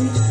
you.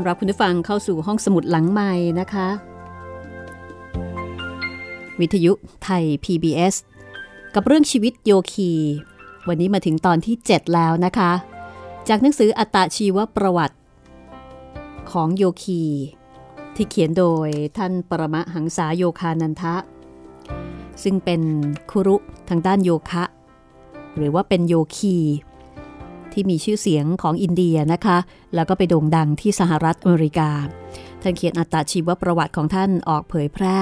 อนรับคุณผู้ฟังเข้าสู่ห้องสมุดหลังใหม่นะคะ วิทยุไทย PBS กับเรื่องชีวิตโยคี วันนี้มาถึงตอนที่ 7 แล้วนะคะ จากหนังสืออัตชีวประวัติ ของโยคี ที่เขียนโดยท่านปรมหังษาโยคานันทะ ซึ่งเป็นครุทางด้านโยคะ หรือว่าเป็นโยคี ที่มีชื่อเสียงของอินเดียนะคะ แล้วก็ไปโด่งดังที่สหรัฐอเมริกา ท่านเขียนอัตชีวประวัติของท่านออกเผยแพร่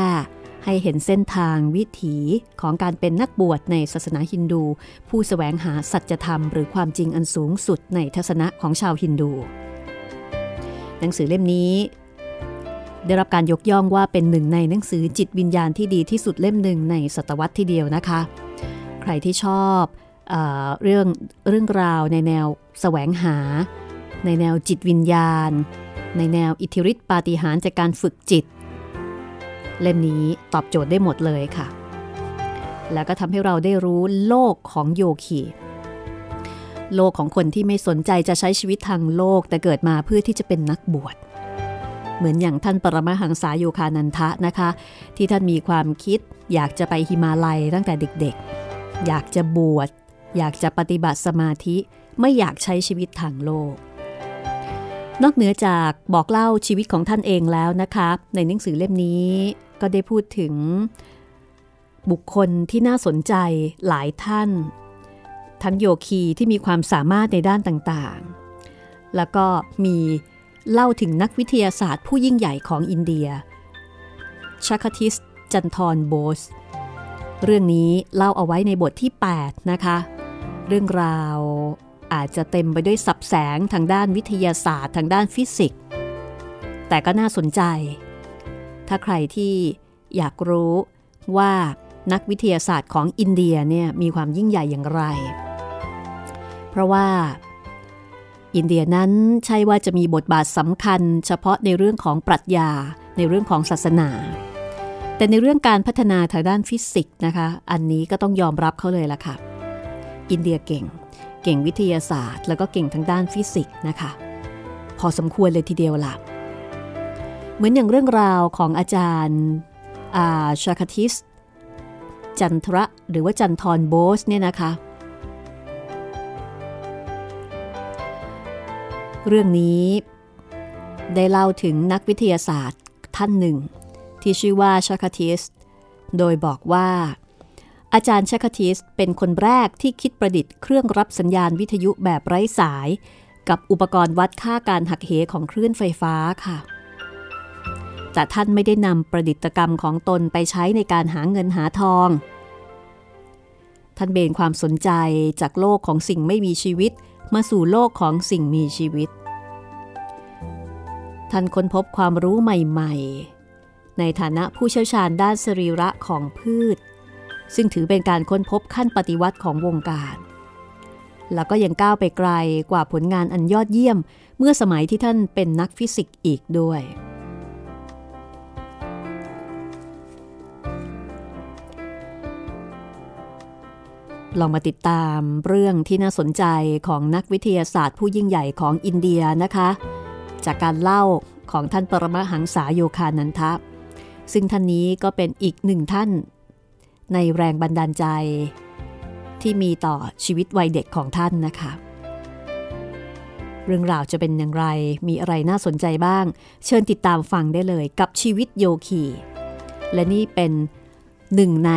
ให้เห็นเส้นทางวิถีของการเป็นนักบวชในศาสนาฮินดู ผู้สแสวงหาสัจธรรม หรือความจริงอันสูงสุดในทัศนะของชาวฮินดู หนังสือเล่มนี้ได้รับการยกย่องว่าเป็นหนึ่งในหนังสือจิตวิญญาณที่ดีที่สุดเล่มหนึ่งในศตวรรษที่เดียวนะคะ ใครที่ชอบ เเรื่องเรื่องราวในแนวแสวงหา ในแนวจิตวิญญาณ ในแนวอิทธิฤทธิปาฏิหาริย์จากการฝึกจิต เล่มนี้ตอบโจทย์ได้หมดเลยค่ะ แล้วก็ทำให้เราได้รู้โลกของโยคีโลกของคนที่ไม่สนใจจะใช้ชีวิตทางโลกแต่เกิดมาเพื่อที่จะเป็นนักบวชเหมือนอย่างท่านปรมาหังษาโยคานันทะนะคะ ที่ท่านมีความคิดอยากจะไปฮิมาลัยตั้งแต่เด็กๆ อยากจะบวช อยากจะปฏิบัติสมาธิไม่อยากใช้ชีวิตทางโลก นอกเหนือจากบอกเล่าชีวิตของท่านเองแล้วนะคะในหนังสือเล่มนี้ก็ได้พูดถึง บุคคลที่น่าสนใจหลายท่าน ทั้งโยคีที่มีความสามารถในด้านต่างๆ แล้วก็มีเล่าถึงนักวิทยาศาสตร์ผู้ยิ่งใหญ่ของอินเดียชัคทิสจันทรโบส เรื่องนี้เล่าเอาไว้ในบทที่ 8 นะคะ เรื่องราวอาจจะเต็มไปด้วยสับแสงทางด้านวิทยาศาสตร์ ทางด้านฟิสิกส์แต่ก็น่าสนใจ ถ้าใครที่อยากรู้ว่านักวิทยาศาสตร์ของอินเดียเนี่ยมีความยิ่งใหญ่อย่างไร เพราะว่าอินเดียนั้นใช่ว่าจะมีบทบาทสำคัญเฉพาะในเรื่องของปรัชญาในเรื่องของศาสนา แต่ในเรื่องการพัฒนาทางด้านฟิสิกส์นะคะ อันนี้ก็ต้องยอมรับเขาเลยละค่ะ อินเดียเก่ง เก่งวิทยาศาสตร์ แล้วก็เก่งทางด้านฟิสิกส์นะคะ พอสมควรเลยทีเดียวล่ะ เหมือนอย่างเรื่องราวของอาจารย์อาชาคทิส จันทระหรือว่าจันทรโบสเนี่ยนะคะ เรื่องนี้ได้เล่าถึงนักวิทยาศาสตร์ท่านหนึ่ง ที่ชื่อว่าชาคทิส โดยบอกว่า อาจารย์ชาคทิสเป็นคนแรกที่คิดประดิษฐ์เครื่องรับสัญญาณวิทยุแบบไร้สาย กับอุปกรณ์วัดค่าการหักเหของคลื่นไฟฟ้าค่ะ แต่ท่านไม่ได้นำประดิษฐกรรมของตนไปใช้ในการหาเงินหาทอง ท่านเบนความสนใจจากโลกของสิ่งไม่มีชีวิต มาสู่โลกของสิ่งมีชีวิตท่านค้นพบความรู้ใหม่ๆ ในฐานะผู้เชี่ยวชาญด้านสรีระของพืช ซึ่งถือเป็นการค้นพบขั้นปฏิวัติของวงการ แล้วก็ยังก้าวไปไกลกว่าผลงานอันยอดเยี่ยม เมื่อสมัยที่ท่านเป็นนักฟิสิกส์อีกด้วย ลองมาติดตามเรื่องที่น่าสนใจของนักวิทยาศาสตร์ผู้ยิ่งใหญ่ของอินเดียนะคะ จากการเล่าของท่านปรมหังษาโยคานันทะ ซึ่งท่านนี้ก็เป็นอีกหนึ่งท่าน ในแรงบันดาลใจ ที่มีต่อชีวิตวัยเด็กของท่านนะคะ เรื่องราวจะเป็นอย่างไร มีอะไรน่าสนใจบ้าง เชิญติดตามฟังได้เลยกับชีวิตโยคี และนี่เป็นหนึ่งใน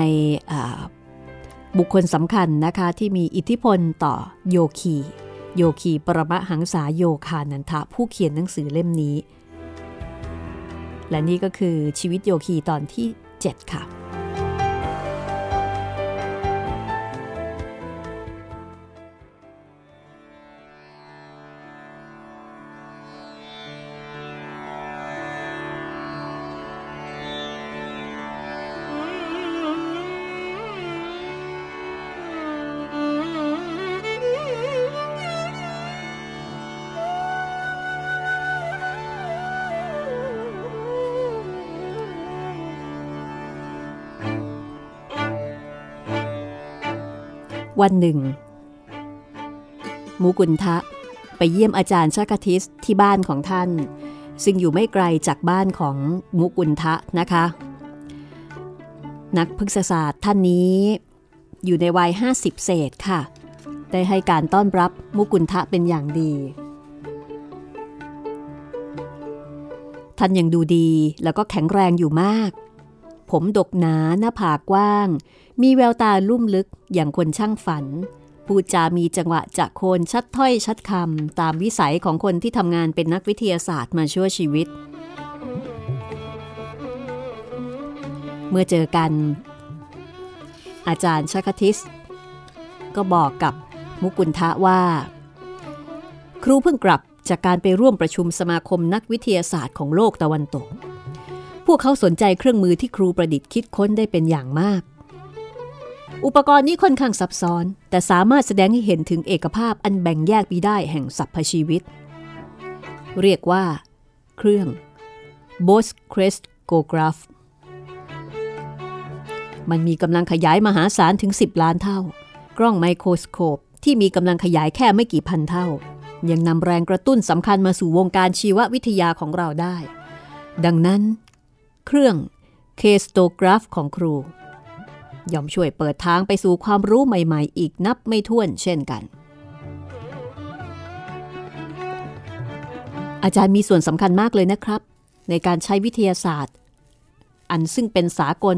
บุคคลสำคัญนะคะที่มีอิทธิพลต่อโยคี โยคีปรมหังษาโยคานันทะผู้เขียนหนังสือเล่มนี้ และนี่ก็คือชีวิตโยคีตอนที่ 7 ค่ะ วันหนึ่ง มูกุนทะไปเยี่ยมอาจารย์ชากทิสที่บ้านของท่าน ซึ่งอยู่ไม่ไกลจากบ้านของมูกุนทะนะคะ นักพฤกษศาสตร์ท่านนี้อยู่ในวัย 50 เศษค่ะ ได้ให้การต้อนรับมุกุนทะเป็นอย่างดี ท่านยังดูดีแล้วก็แข็งแรงอยู่มาก ผมดกหนาหน้าผากกว้าง มีแววตาลุ่มลึกอย่างคนช่างฝัน พูดจามีจังหวะจะโคนชัดถ้อยชัดคำตามวิสัยของคนที่ทำงานเป็นนักวิทยาศาสตร์มาชั่วชีวิต เมื่อเจอกัน อาจารย์ชักทิส ก็บอกกับมุกุลทะว่า ครูเพิ่งกลับจากการไปร่วมประชุมสมาคมนักวิทยาศาสตร์ของโลกตะวันตก พวกเขาสนใจเครื่องมือที่ครูประดิษฐ์คิดค้นได้เป็นอย่างมาก อุปกรณ์นี้ค่อนข้างซับซ้อน แต่สามารถแสดงให้เห็นถึงเอกภาพอันแบ่งแยกปีได้แห่งสรรพชีวิต เรียกว่า เครื่อง Bose Crest g o g r a p h มันมีกำลังขยายมหาศาลถึง 10 ล้านเท่า กล้องไมโครสโคปที่มีกำลังขยายแค่ไม่กี่พันเท่า ยังนำแรงกระตุ้นสำคัญมาสู่วงการชีววิทยาของเราได้ ดังนั้น เครื่องเคสโตกราฟของครู ย่อมช่วยเปิดทางไปสู่ความรู้ใหม่ๆ อีกนับไม่ถ้วนเช่นกัน อาจารย์มีส่วนสำคัญมากเลยนะครับ ในการใช้วิทยาศาสตร์ อันซึ่งเป็นสากล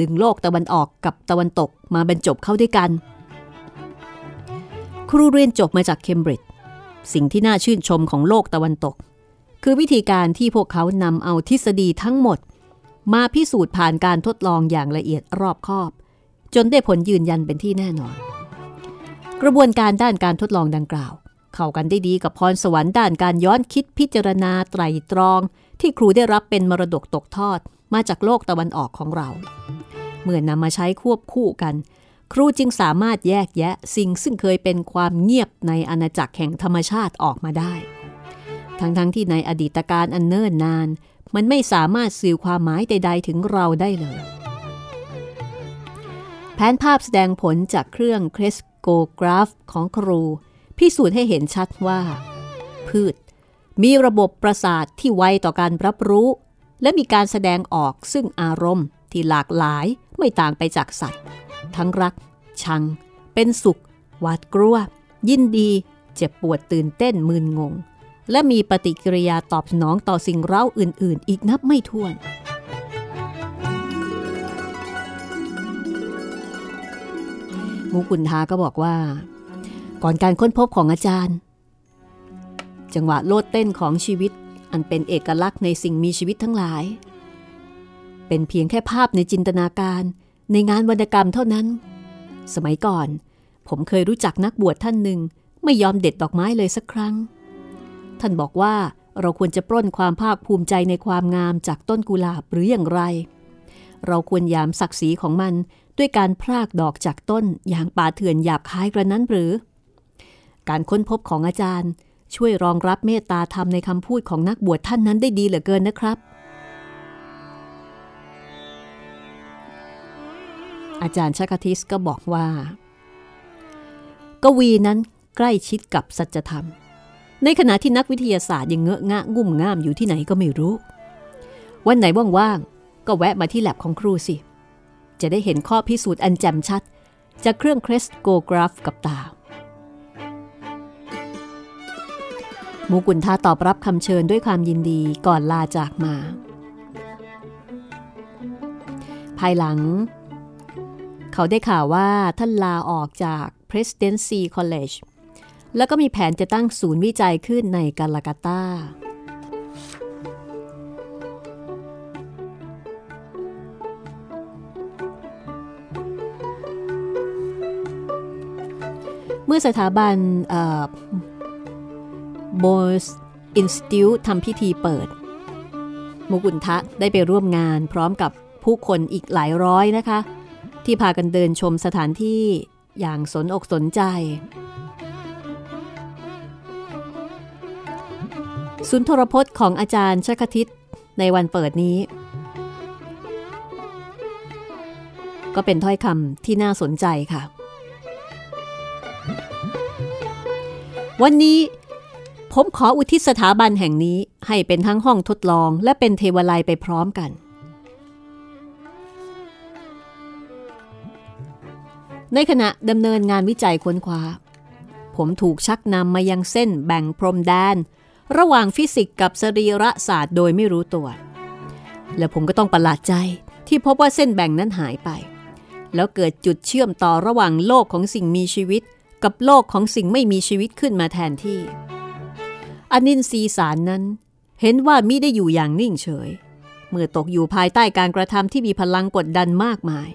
ดึงโลกตะวันออกกับตะวันตกมาบรรจบเข้าด้วยกัน ครูเรียนจบมาจากเคมบริดจ์สิ่งที่น่าชื่นชมของโลกตะวันตก คือวิธีการที่พวกเขานำเอาทฤษฎีทั้งหมด มาพิสูจน์ผ่านการทดลองอย่างละเอียดรอบคอบ จนได้ผลยืนยันเป็นที่แน่นอน กระบวนการด้านการทดลองดังกล่าว เข้ากันได้ดีกับพรสวรรค์ด้านการย้อนคิดพิจารณาไตรตรอง ที่ครูได้รับเป็นมรดกตกทอดมาจากโลกตะวันออกของเรา เมื่อนำมาใช้ควบคู่กัน ครูจึงสามารถแยกแยะสิ่งซึ่งเคยเป็นความเงียบในอาณาจักรแห่งธรรมชาติออกมาได้ ทั้งๆทที่ในอดีตการอันเนิ่นนาน มันไม่สามารถสื่อความหมายใด ๆ ถึงเราได้เลย แผนภาพแสดงผลจากเครื่องเครสโกกราฟของครู พิสูจน์ให้เห็นชัดว่า พืช มีระบบประสาทที่ไวต่อการรับรู้ และมีการแสดงออกซึ่งอารมณ์ที่หลากหลายไม่ต่างไปจากสัตว์ ทั้งรัก ชัง เป็นสุข หวาดกลัว ยินดี เจ็บปวดตื่นเต้นมึนงง และมีปฏิกิริยาตอบสนองต่อสิ่งเร้าอื่น ๆ อีกนับไม่ถ้วน มูกุนทาก็บอกว่า ก่อนการค้นพบของอาจารย์ จังหวะโลดเต้นของชีวิตอันเป็นเอกลักษณ์ในสิ่งมีชีวิตทั้งหลาย เป็นเพียงแค่ภาพในจินตนาการในงานวรรณกรรมเท่านั้น สมัยก่อน ผมเคยรู้จักนักบวชท่านหนึ่งไม่ยอมเด็ดดอกไม้เลยสักครั้ง ท่านบอกว่าเราควรจะปล้นความภาคภูมิใจในความงามจากต้นกุหลาบหรืออย่างไร เราควรยามศักดิ์ศรีของมันด้วยการพรากดอกจากต้นอย่างป่าเถื่อนหยาบคายกระนั้นหรือ การค้นพบของอาจารย์ ช่วยรองรับเมตตาธรรมในคำพูดของนักบวชท่านนั้นได้ดีเหลือเกินนะครับ อาจารย์ชักทิสก็บอกว่า กวีนั้นใกล้ชิดกับสัจธรรม ในขณะที่นักวิทยาศาสตร์ยังเงอะงะงุ่มง่ามอยู่ที่ไหนก็ไม่รู้ วันไหนว่างๆ ก็แวะมาที่แลบของครูสิ จะได้เห็นข้อพิสูจน์อันแจ่มชัด จากเครื่องเครสโกกราฟกับตา มูกุนทาตอบรับคำเชิญด้วยความยินดีก่อนลาจากมา ภายหลัง เขาได้ข่าวว่าท่านลาออกจาก Presidency College แล้วก็มีแผนจะตั้งศูนย์วิจัยขึ้นในกาลากาตาเมื่อสถาบันโบสอินสติ e ทำพิธีเปิด มุกุลทะได้ไปร่วมงานพร้อมกับผู้คนอีกหลายร้อยนะคะ ที่พากันเดินชมสถานที่อย่างสนอกสนใจ สุนทรพจน์ของอาจารย์ชคทิตในวันเปิดนี้ ก็เป็นถ้อยคำที่น่าสนใจค่ะ วันนี้ผมขออุทิศสถาบันแห่งนี้ให้เป็นทั้งห้องทดลองและเป็นเทวไลยไปพร้อมกัน ในขณะดำเนินงานวิจัยค้นคว้า ผมถูกชักนำมายังเส้นแบ่งพรมแดน ระหว่างฟิสิกส์กับสรีระศาสตร์โดยไม่รู้ตัว และผมก็ต้องประหลาดใจที่พบว่าเส้นแบ่งนั้นหายไป แล้วเกิดจุดเชื่อมต่อระหว่างโลกของสิ่งมีชีวิต กับโลกของสิ่งไม่มีชีวิตขึ้นมาแทนที่อนินทรีสารนั้น เห็นว่ามิได้อยู่อย่างนิ่งเฉย เมื่อตกอยู่ภายใต้การกระทำที่มีพลังกดดันมากมาย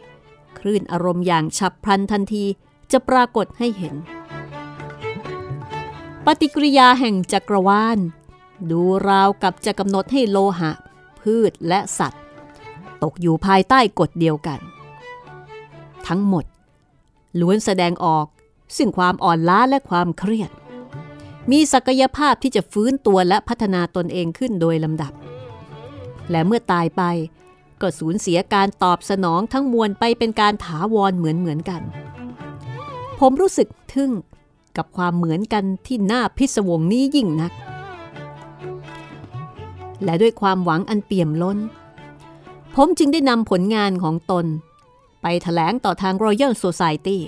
คลื่นอารมณ์อย่างฉับพลันทันทีจะปรากฏให้เห็น ปฏิกิริยาแห่งจักรวาล ดูราวกับจะกำหนดให้โลหะ พืชและสัตว์ ตกอยู่ภายใต้กฎเดียวกัน ทั้งหมด ล้วนแสดงออกซึ่งความอ่อนล้าและความเครียด มีศักยภาพที่จะฟื้นตัวและพัฒนาตนเองขึ้นโดยลำดับ และเมื่อตายไปก็สูญเสียการตอบสนองทั้งมวลไปเป็นการถาวรเหมือนเหมือนกัน ผมรู้สึกทึ่ง กับความเหมือนกันที่น่าพิศวงนี้ยิ่งนัก และด้วยความหวังอันเปี่ยมล้น ผมจึงได้นำผลงานของตน ไปถแถลงต่อทาง Royal Society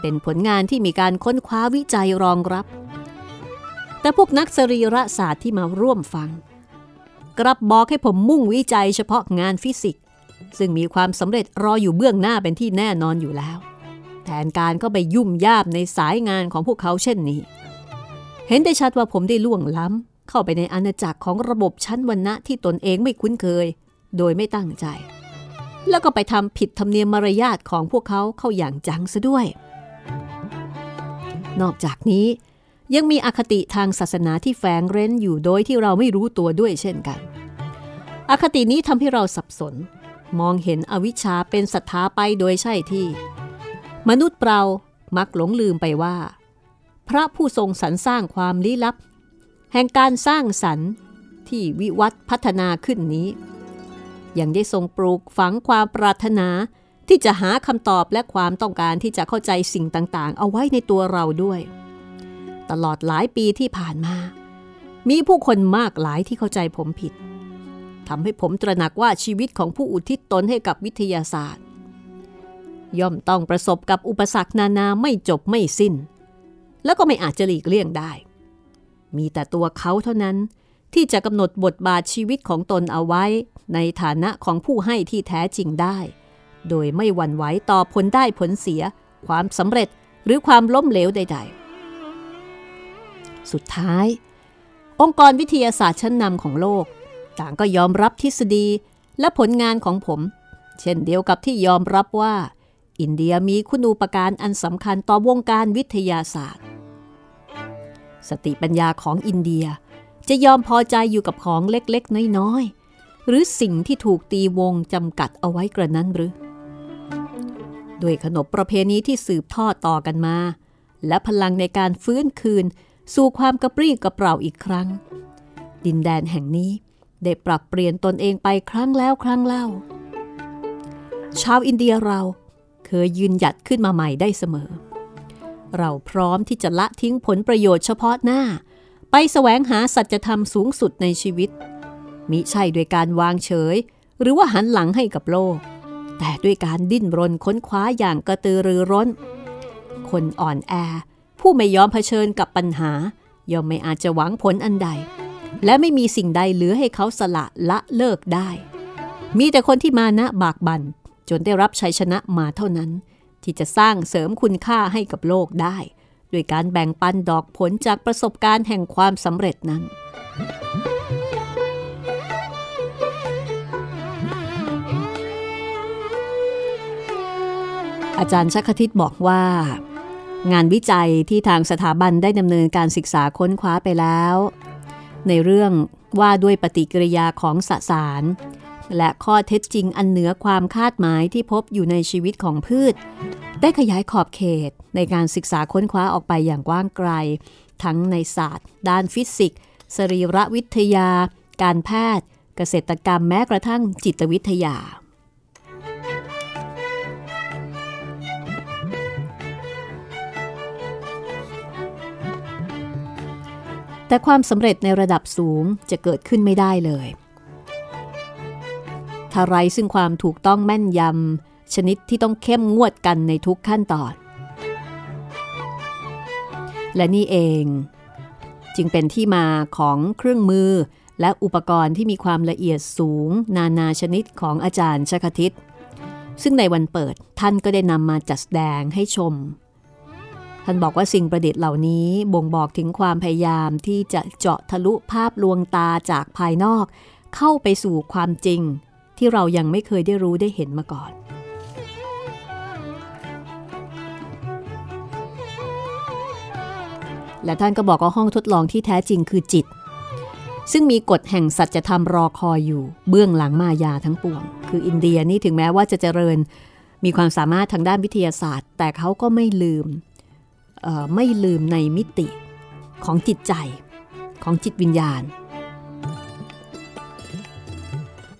เป็นผลงานที่มีการค้นคว้าวิจัยรองรับ แต่พวกนักสรีระศาสตร์ที่มาร่วมฟัง กลับบอกให้ผมมุ่งวิจัยเฉพาะงานฟิสิกส์ซึ่งมีความสำเร็จรออยู่เบื้องหน้าเป็นที่แน่นอนอยู่แล้ว แทนการก็ไปยุ่มย่ามในสายงานของพวกเขาเช่นนี้ เห็นได้ชัดว่าผมได้ล่วงล้ำ เข้าไปในอาณาจักรของระบบชั้นวรรณะที่ตนเองไม่คุ้นเคย โดยไม่ตั้งใจ แล้วก็ไปทำผิดธรรมเนียมมารยาทของพวกเขาเข้าอย่างจังซะด้วย นอกจากนี้ยังมีอคติทางศาสนาที่แฝงเร้นอยู่โดยที่เราไม่รู้ตัวด้วยเช่นกัน อคตินี้ทำให้เราสับสน มองเห็นอวิชชาเป็นศรัทธาไปโดยใช่ที่ มนุษย์เรามักหลงลืมไปว่า พระผู้ทรงสรรสร้างความลี้ลับ แห่งการสร้างสรรค์ที่วิวัฒน์พัฒนาขึ้นนี้ ยังได้ทรงปลูกฝังความปรารถนาที่จะหาคำตอบและความต้องการที่จะเข้าใจสิ่งต่างๆ เอาไว้ในตัวเราด้วย ตลอดหลายปีที่ผ่านมา มีผู้คนมากหลายที่เข้าใจผมผิดทำให้ผมตระหนักว่าชีวิตของผู้อุทิศตนให้กับวิทยาศาสตร์ ย่อมต้องประสบกับอุปสรรคนานาไม่จบไม่สิ้น แล้วก็ไม่อาจจะหลีกเลี่ยงได้ มีแต่ตัวเขาเท่านั้นที่จะกำหนดบทบาทชีวิตของตนเอาไว้ ในฐานะของผู้ให้ที่แท้จริงได้ โดยไม่หวั่นไหวต่อผลได้ผลเสีย ความสำเร็จหรือความล้มเหลวใด ๆ สุดท้าย องค์กรวิทยาศาสตร์ชั้นนำของโลก ต่างก็ยอมรับทฤษฎีและผลงานของผม เช่นเดียวกับที่ยอมรับว่า อินเดียมีคุณูปการอันสำคัญต่อวงการวิทยาศาสตร์ สติปัญญาของอินเดียจะยอมพอใจอยู่กับของเล็กๆ น้อยๆ หรือสิ่งที่ถูกตีวงจำกัดเอาไว้กระนั้นหรือด้วยขนบประเพณีที่สืบทอดต่อกันมา และพลังในการฟื้นคืน สู่ความกระปรี้กระเปร่าอีกครั้ง ดินแดนแห่งนี้ได้ปรับเปลี่ยนตนเองไปครั้งแล้วครั้งเล่า ชาวอินเดียเรา เคยยืนหยัดขึ้นมาใหม่ได้เสมอ เราพร้อมที่จะละทิ้งผลประโยชน์เฉพาะหน้า ไปแสวงหาสัจธรรมสูงสุดในชีวิต มิใช่ด้วยการวางเฉย หรือว่าหันหลังให้กับโลก แต่ด้วยการดิ้นรนค้นคว้าอย่างกระตือรือร้น คนอ่อนแอ ผู้ไม่ยอมเผชิญกับปัญหา ย่อมไม่อาจจะหวังผลอันใด และไม่มีสิ่งใดเหลือให้เขาสละละเลิกได้ มีแต่คนที่มานะบากบัน่น จนได้รับชัยชนะมาเท่านั้น ที่จะสร้างเสริมคุณค่าให้กับโลกได้ ด้วยการแบ่งปันดอกผลจากประสบการณ์แห่งความสำเร็จนั้น อาจารย์ชักทิตบอกว่า งานวิจัยที่ทางสถาบันได้ดำเนินการศึกษาค้นคว้าไปแล้ว ในเรื่องว่าด้วยปฏิกิริยาของสสาร และข้อเท็จจริงอันเหนือความคาดหมายที่พบอยู่ในชีวิตของพืช ได้ขยายขอบเขตในการศึกษาค้นคว้าออกไปอย่างกว้างไกล ทั้งในศาสตร์ ด้านฟิสิกส์ สรีรวิทยา การแพทย์ เกษตรกรรมแม้กระทั่งจิตวิทยาแต่ความสำเร็จในระดับสูงจะเกิดขึ้นไม่ได้เลย ถ้าไรซึ่งความถูกต้องแม่นยำชนิดที่ต้องเข้มงวดกันในทุกขั้นตอน และนี่เอง จึงเป็นที่มาของเครื่องมือและอุปกรณ์ที่มีความละเอียดสูง นานาชนิดของอาจารย์ชคทิต ซึ่งในวันเปิดท่านก็ได้นำมาจัดแสดงให้ชม ท่านบอกว่าสิ่งประดิษฐ์เหล่านี้บ่งบอกถึงความพยายามที่จะเจาะทะลุภาพลวงตาจากภายนอก เข้าไปสู่ความจริง ที่เรายังไม่เคยได้รู้ได้เห็นมาก่อน และท่านก็บอกว่าห้องทดลองที่แท้จริงคือจิต ซึ่งมีกฎแห่งสัจธรรมรอคอยอยู่เบื้องหลังมายาทั้งปวง คืออินเดียนี่ถึงแม้ว่าจะเจริญมีความสามารถทางด้านวิทยาศาสตร์ แต่เขาก็ไม่ลืมไม่ลืมในมิติของจิตใจของจิตวิญญาณ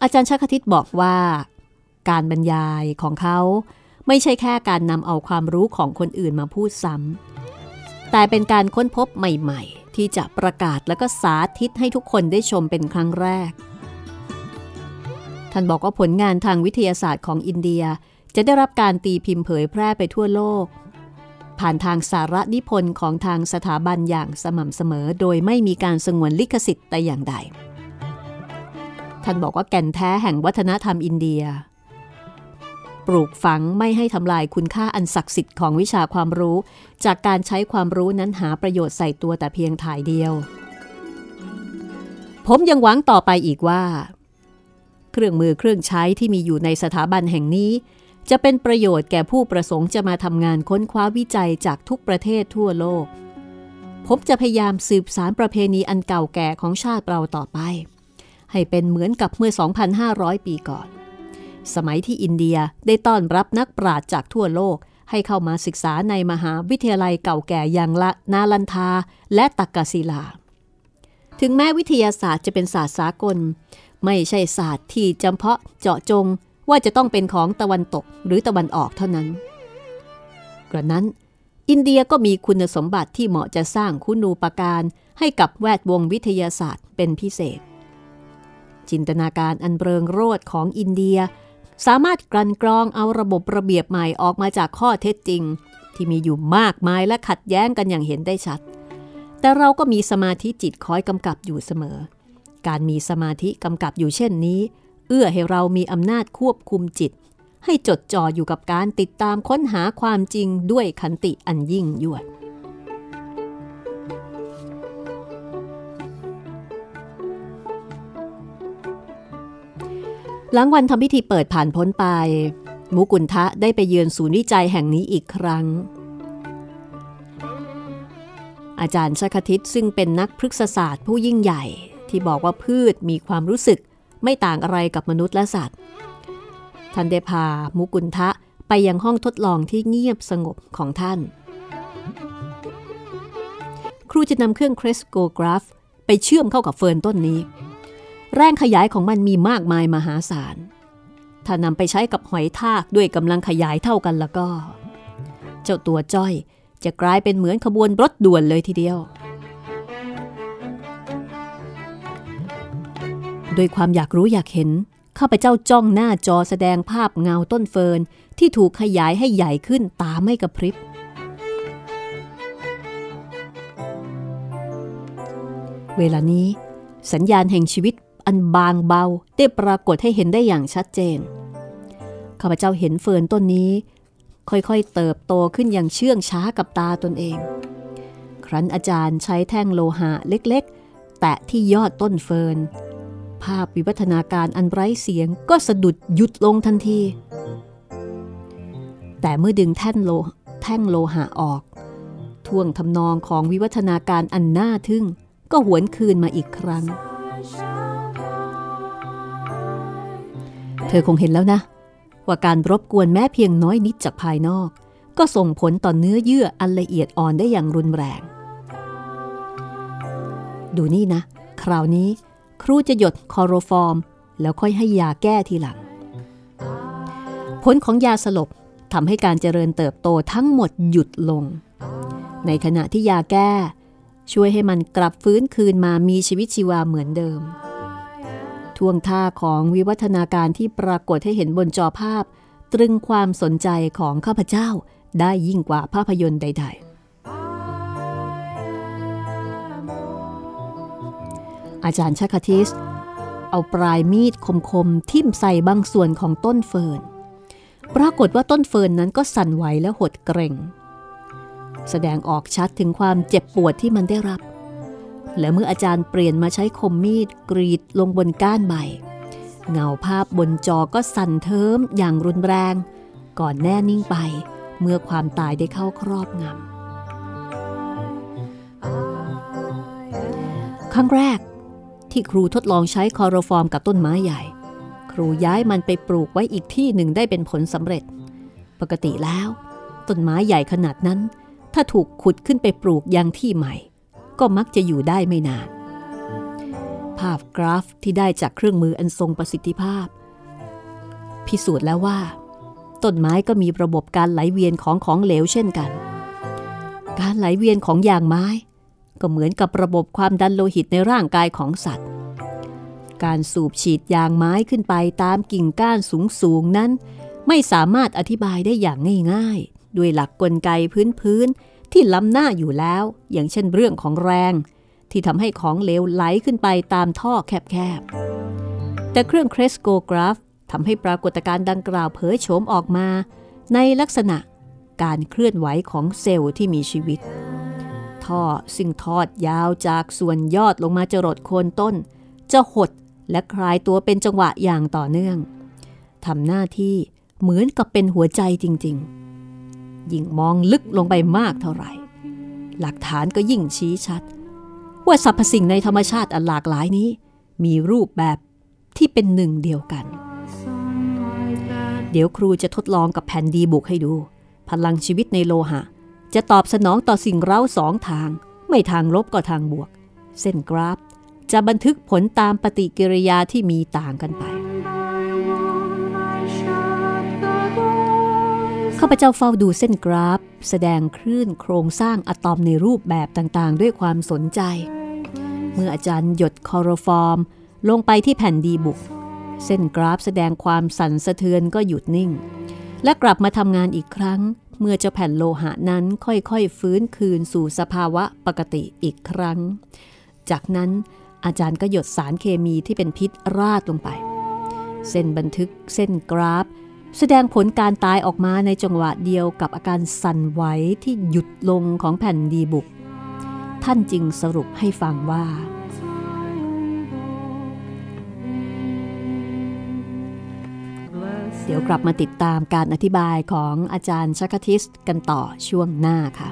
อาจารย์ชักคทิตบอกว่า การบรรยายของเขาไม่ใช่แค่การนำเอาความรู้ของคนอื่นมาพูดซ้ำแต่เป็นการค้นพบใหม่ ๆ ที่จะประกาศแล้วก็สาธิตให้ทุกคนได้ชมเป็นครั้งแรก ท่านบอกว่าผลงานทางวิทยาศาสตร์ของอินเดียจะได้รับการตีพิมพ์เผยแพร่ไปทั่วโลก ผ่านทางสารนิพนธ์ของทางสถาบันอย่างสม่ำเสมอ โดยไม่มีการสงวนลิขสิทธิ์แต่อย่างใด ท่านบอกว่าแก่นแท้แห่งวัฒนธรรมอินเดีย ปลูกฝังไม่ให้ทำลายคุณค่าอันศักดิ์สิทธิ์ของวิชาความรู้ จากการใช้ความรู้นั้นหาประโยชน์ใส่ตัวแต่เพียงถ่ายเดียว ผมยังหวังต่อไปอีกว่า เครื่องมือเครื่องใช้ที่มีอยู่ในสถาบันแห่งนี้ จะเป็นประโยชน์แก่ผู้ประสงค์จะมาทำงานค้นคว้าวิจัยจากทุกประเทศทั่วโลก ผมจะพยายามสืบสารประเพณีอันเก่าแก่ของชาติเราต่อไป ให้เป็นเหมือนกับเมื่อ 2,500 ปีก่อน สมัยที่อินเดียได้ต้อนรับนักปราชญ์จากทั่วโลกให้เข้ามาศึกษาในมหาวิทยาลัยเก่าแก่อย่างละนาลันทาและตักกศิลา ถึงแม้วิทยาศาสตร์จะเป็นศาสตร์สากล ไม่ใช่ศาสตร์ที่จำเพาะเจาะจงว่าจะต้องเป็นของตะวันตกหรือตะวันออกเท่านั้น กระนั้น อินเดียก็มีคุณสมบัติที่เหมาะจะสร้างคุณูปการให้กับแวดวงวิทยาศาสตร์เป็นพิเศษ จินตนาการอันเริงโรดของอินเดีย สามารถกลั่นกรองเอาระบบระเบียบใหม่ออกมาจากข้อเท็จจริง ที่มีอยู่มากมายและขัดแย้งกันอย่างเห็นได้ชัด แต่เราก็มีสมาธิจิตคอยกำกับอยู่เสมอ การมีสมาธิกำกับอยู่เช่นนี้ เอื้อให้เรามีอำนาจควบคุมจิต ให้จดจ่ออยู่กับการติดตามค้นหาความจริงด้วยขันติอันยิ่งยวด หลังวันทำพิธีเปิดผ่านพ้นไป มุกุลทะได้ไปเยือนศูนย์วิจัยแห่งนี้อีกครั้ง อาจารย์ชคทิตซึ่งเป็นนักพฤกษศาสตร์ผู้ยิ่งใหญ่ที่บอกว่าพืชมีความรู้สึกไม่ต่างอะไรกับมนุษย์และสัตว์ ท่านได้พามุกุลทะไปยังห้องทดลองที่เงียบสงบของท่าน ครูจะนำเครื่องเครสโกกราฟไปเชื่อมเข้ากับเฟิร์นต้นนี้ แรงขยายของมันมีมากมายมหาศาล ถ้านำไปใช้กับหอยทากด้วยกำลังขยายเท่ากันแล้วก็ เจ้าตัวจ้อยจะกลายเป็นเหมือนขบวนรถด่วนเลยทีเดียวโดยความอยากรู้อยากเห็นข้าพเจ้าจ้องหน้าจอแสดงภาพเงาต้นเฟิร์นที่ถูกขยายให้ใหญ่ขึ้นตาไม่กระพริบ เวลานี้ สัญญาณแห่งชีวิต อันบางเบาได้ปรากฏให้เห็นได้อย่างชัดเจน ข้าพเจ้าเห็นเฟิร์นต้นนี้ ค่อยๆเติบโตขึ้นอย่างเชื่องช้ากับตาตนเอง ครั้นอาจารย์ใช้แท่งโลหะเล็กๆ แตะที่ยอดต้นเฟิร์น ภาพวิวัฒนาการอันไร้เสียงก็สะดุดหยุดลงทันที แต่เมื่อดึงแท่นโลแท่งโลหะออกท่วงทำนองของวิวัฒนาการอันน่าทึ่งก็หวนคืนมาอีกครั้ง ธอคงเห็นแล้วนะ ว่าการรบกวนแม้เพียงน้อยนิดจากภายนอก ก็ส่งผลต่อเนื้อเยื่ออันละเอียดอ่อนได้อย่างรุนแรง ดูนี่นะ คราวนี้ครูจะหยดคอโรฟอร์ม แล้วค่อยให้ยาแก้ทีหลัง ผลของยาสลบทำให้การเจริญเติบโตทั้งหมดหยุดลง ในขณะที่ยาแก้ ช่วยให้มันกลับฟื้นคืนมามีชีวิตชีวาเหมือนเดิม ท่วงท่าของวิวัฒนาการที่ปรากฏให้เห็นบนจอภาพ ตรึงความสนใจของข้าพเจ้าได้ยิ่งกว่าภาพยนตร์ใด ๆ อาจารย์ชักทิส เอาปลายมีดคมๆ ทิ่มใส่บางส่วนของต้นเฟิร์น ปรากฏว่าต้นเฟิร์นนั้นก็สั่นไหวและหดเกร็ง แสดงออกชัดถึงความเจ็บปวดที่มันได้รับ และเมื่ออาจารย์เปลี่ยนมาใช้คมมีดกรีดลงบนก้านใบเงาภาพบนจอก็สั่นเทิ้มอย่างรุนแรง ก่อนแน่นิ่งไป เมื่อความตายได้เข้าครอบงำครั้งแรกที่ครูทดลองใช้คอโรฟอร์มกับต้นไม้ใหญ่ ครูย้ายมันไปปลูกไว้อีกที่หนึ่งได้เป็นผลสำเร็จ ปกติแล้ว ต้นไม้ใหญ่ขนาดนั้น ถ้าถูกขุดขึ้นไปปลูกยังที่ใหม่ ก็มักจะอยู่ได้ไม่นาน ภาพกราฟที่ได้จากเครื่องมืออันทรงประสิทธิภาพ พิสูจน์แล้วว่า ต้นไม้ก็มีระบบการไหลเวียนของของเหลวเช่นกัน การไหลเวียนของยางไม้ ก็เหมือนกับระบบความดันโลหิตในร่างกายของสัตว์ การสูบฉีดยางไม้ขึ้นไปตามกิ่งก้านสูงๆนั้น ไม่สามารถอธิบายได้อย่างง่ายๆ ด้วยหลักกลไกพื้นๆ ที่ล้ำหน้าอยู่แล้ว อย่างเช่นเรื่องของแรง ที่ทำให้ของเหลวไหลขึ้นไปตามท่อแคบๆ แต่เครื่องเครสโกกราฟทำให้ปรากฏการณ์ดังกล่าวเผยโฉมออกมา ในลักษณะการเคลื่อนไหวของเซลล์ที่มีชีวิต ท่อซึ่งทอดยาวจากส่วนยอดลงมาจรดโคนต้น จะหดและคลายตัวเป็นจังหวะอย่างต่อเนื่องทำหน้าที่เหมือนกับเป็นหัวใจจริงๆ ยิ่งมองลึกลงไปมากเท่าไหร่ หลักฐานก็ยิ่งชี้ชัด ว่าสรรพสิ่งในธรรมชาติอันหลากหลายนี้ มีรูปแบบที่เป็นหนึ่งเดียวกัน เดี๋ยวครูจะทดลองกับแผ่นดีบุกให้ดู พลังชีวิตในโลหะ จะตอบสนองต่อสิ่งเร้าสองทาง ไม่ทางลบก็ทางบวก เส้นกราฟจะบันทึกผลตามปฏิกิริยาที่มีต่างกันไป ข้าพเจ้าเฝ้าดูเส้นกราฟ แสดงคลื่นโครงสร้างอะตอมในรูปแบบต่างๆ ด้วยความสนใจ เมื่ออาจารย์หยดคอโรฟอร์ม ลงไปที่แผ่นดีบุก เส้นกราฟแสดงความสั่นสะเทือนก็หยุดนิ่ง และกลับมาทำงานอีกครั้ง เมื่อเจ้าแผ่นโลหะนั้นค่อยๆ ฟื้นคืนสู่สภาวะปกติอีกครั้ง จากนั้นอาจารย์ก็หยดสารเคมีที่เป็นพิษราดลงไป เส้นบันทึกเส้นกราฟ แสดงผลการตายออกมาในจังหวะเดียวกับอาการสั่นไหวที่หยุดลงของแผ่นดีบุก ท่านจึงสรุปให้ฟังว่า เดี๋ยวกลับมาติดตามการอธิบายของอาจารย์ชักทิสกันต่อช่วงหน้าค่ะ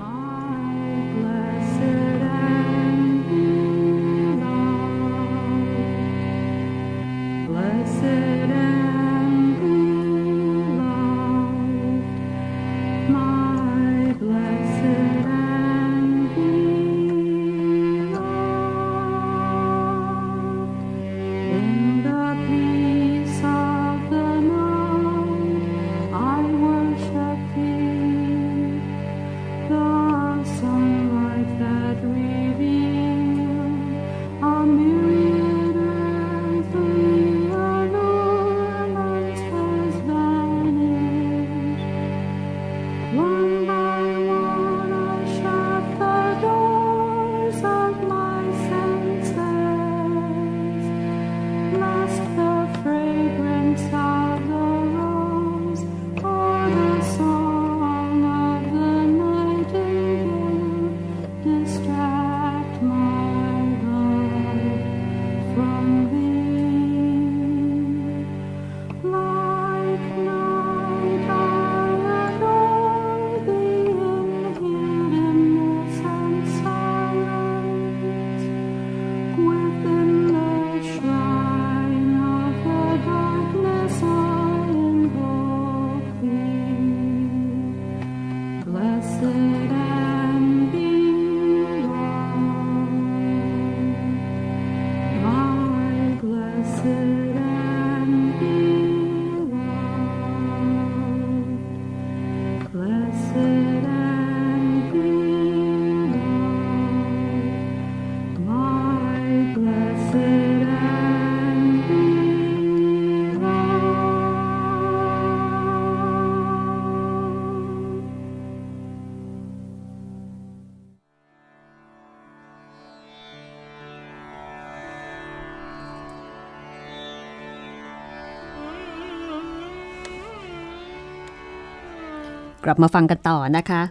ลับมาฟังกันต่อนะคะ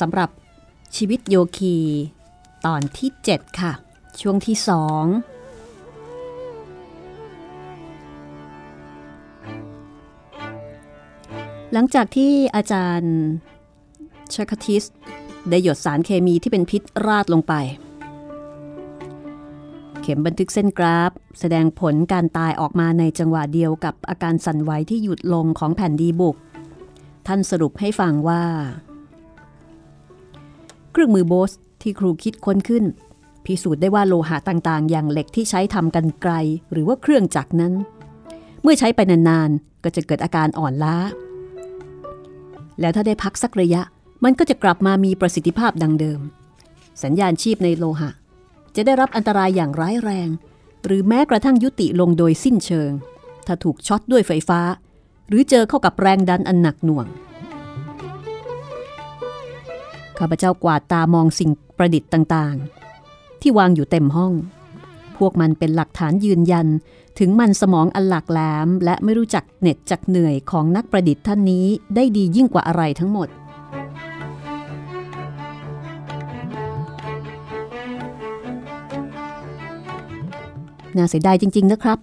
สำหรับชีวิตโยคีตอนที่ 7 ค่ะ ช่วงที่2หลังจากที่อาจารย์ชักทิสได้หยดสารเคมีที่เป็นพิษราดลงไป เข็มบันทึกเส้นกราฟ แสดงผลการตายออกมาในจังหวะเดียวกับอาการสั่นไหวที่หยุดลงของแผ่นดีบุก ท่านสรุปให้ฟังว่า เครื่องมือโบสที่ครูคิดค้นขึ้น พิสูจน์ได้ว่าโลหะต่างๆ อย่างเหล็กที่ใช้ทำกันไกล หรือว่าเครื่องจักรนั้น เมื่อใช้ไปนานๆ ก็จะเกิดอาการอ่อนล้า แล้วถ้าได้พักสักระยะ มันก็จะกลับมามีประสิทธิภาพดังเดิม สัญญาณชีพในโลหะ จะได้รับอันตรายอย่างร้ายแรง หรือแม้กระทั่งยุติลงโดยสิ้นเชิง ถ้าถูกช็อตด้วยไฟฟ้า หรือเจอเข้ากับแรงดันอันหนักหน่วง ข้าพเจ้ากวาดตามองสิ่งประดิษฐ์ต่างๆ ที่วางอยู่เต็มห้อง พวกมันเป็นหลักฐานยืนยันถึงมันสมองอันหลักแหลมและไม่รู้จักเหน็ดจักเหนื่อยของนักประดิษฐ์ท่านนี้ได้ดียิ่งกว่าอะไรทั้งหมดน่าเสียดายจริง ๆ นะครับ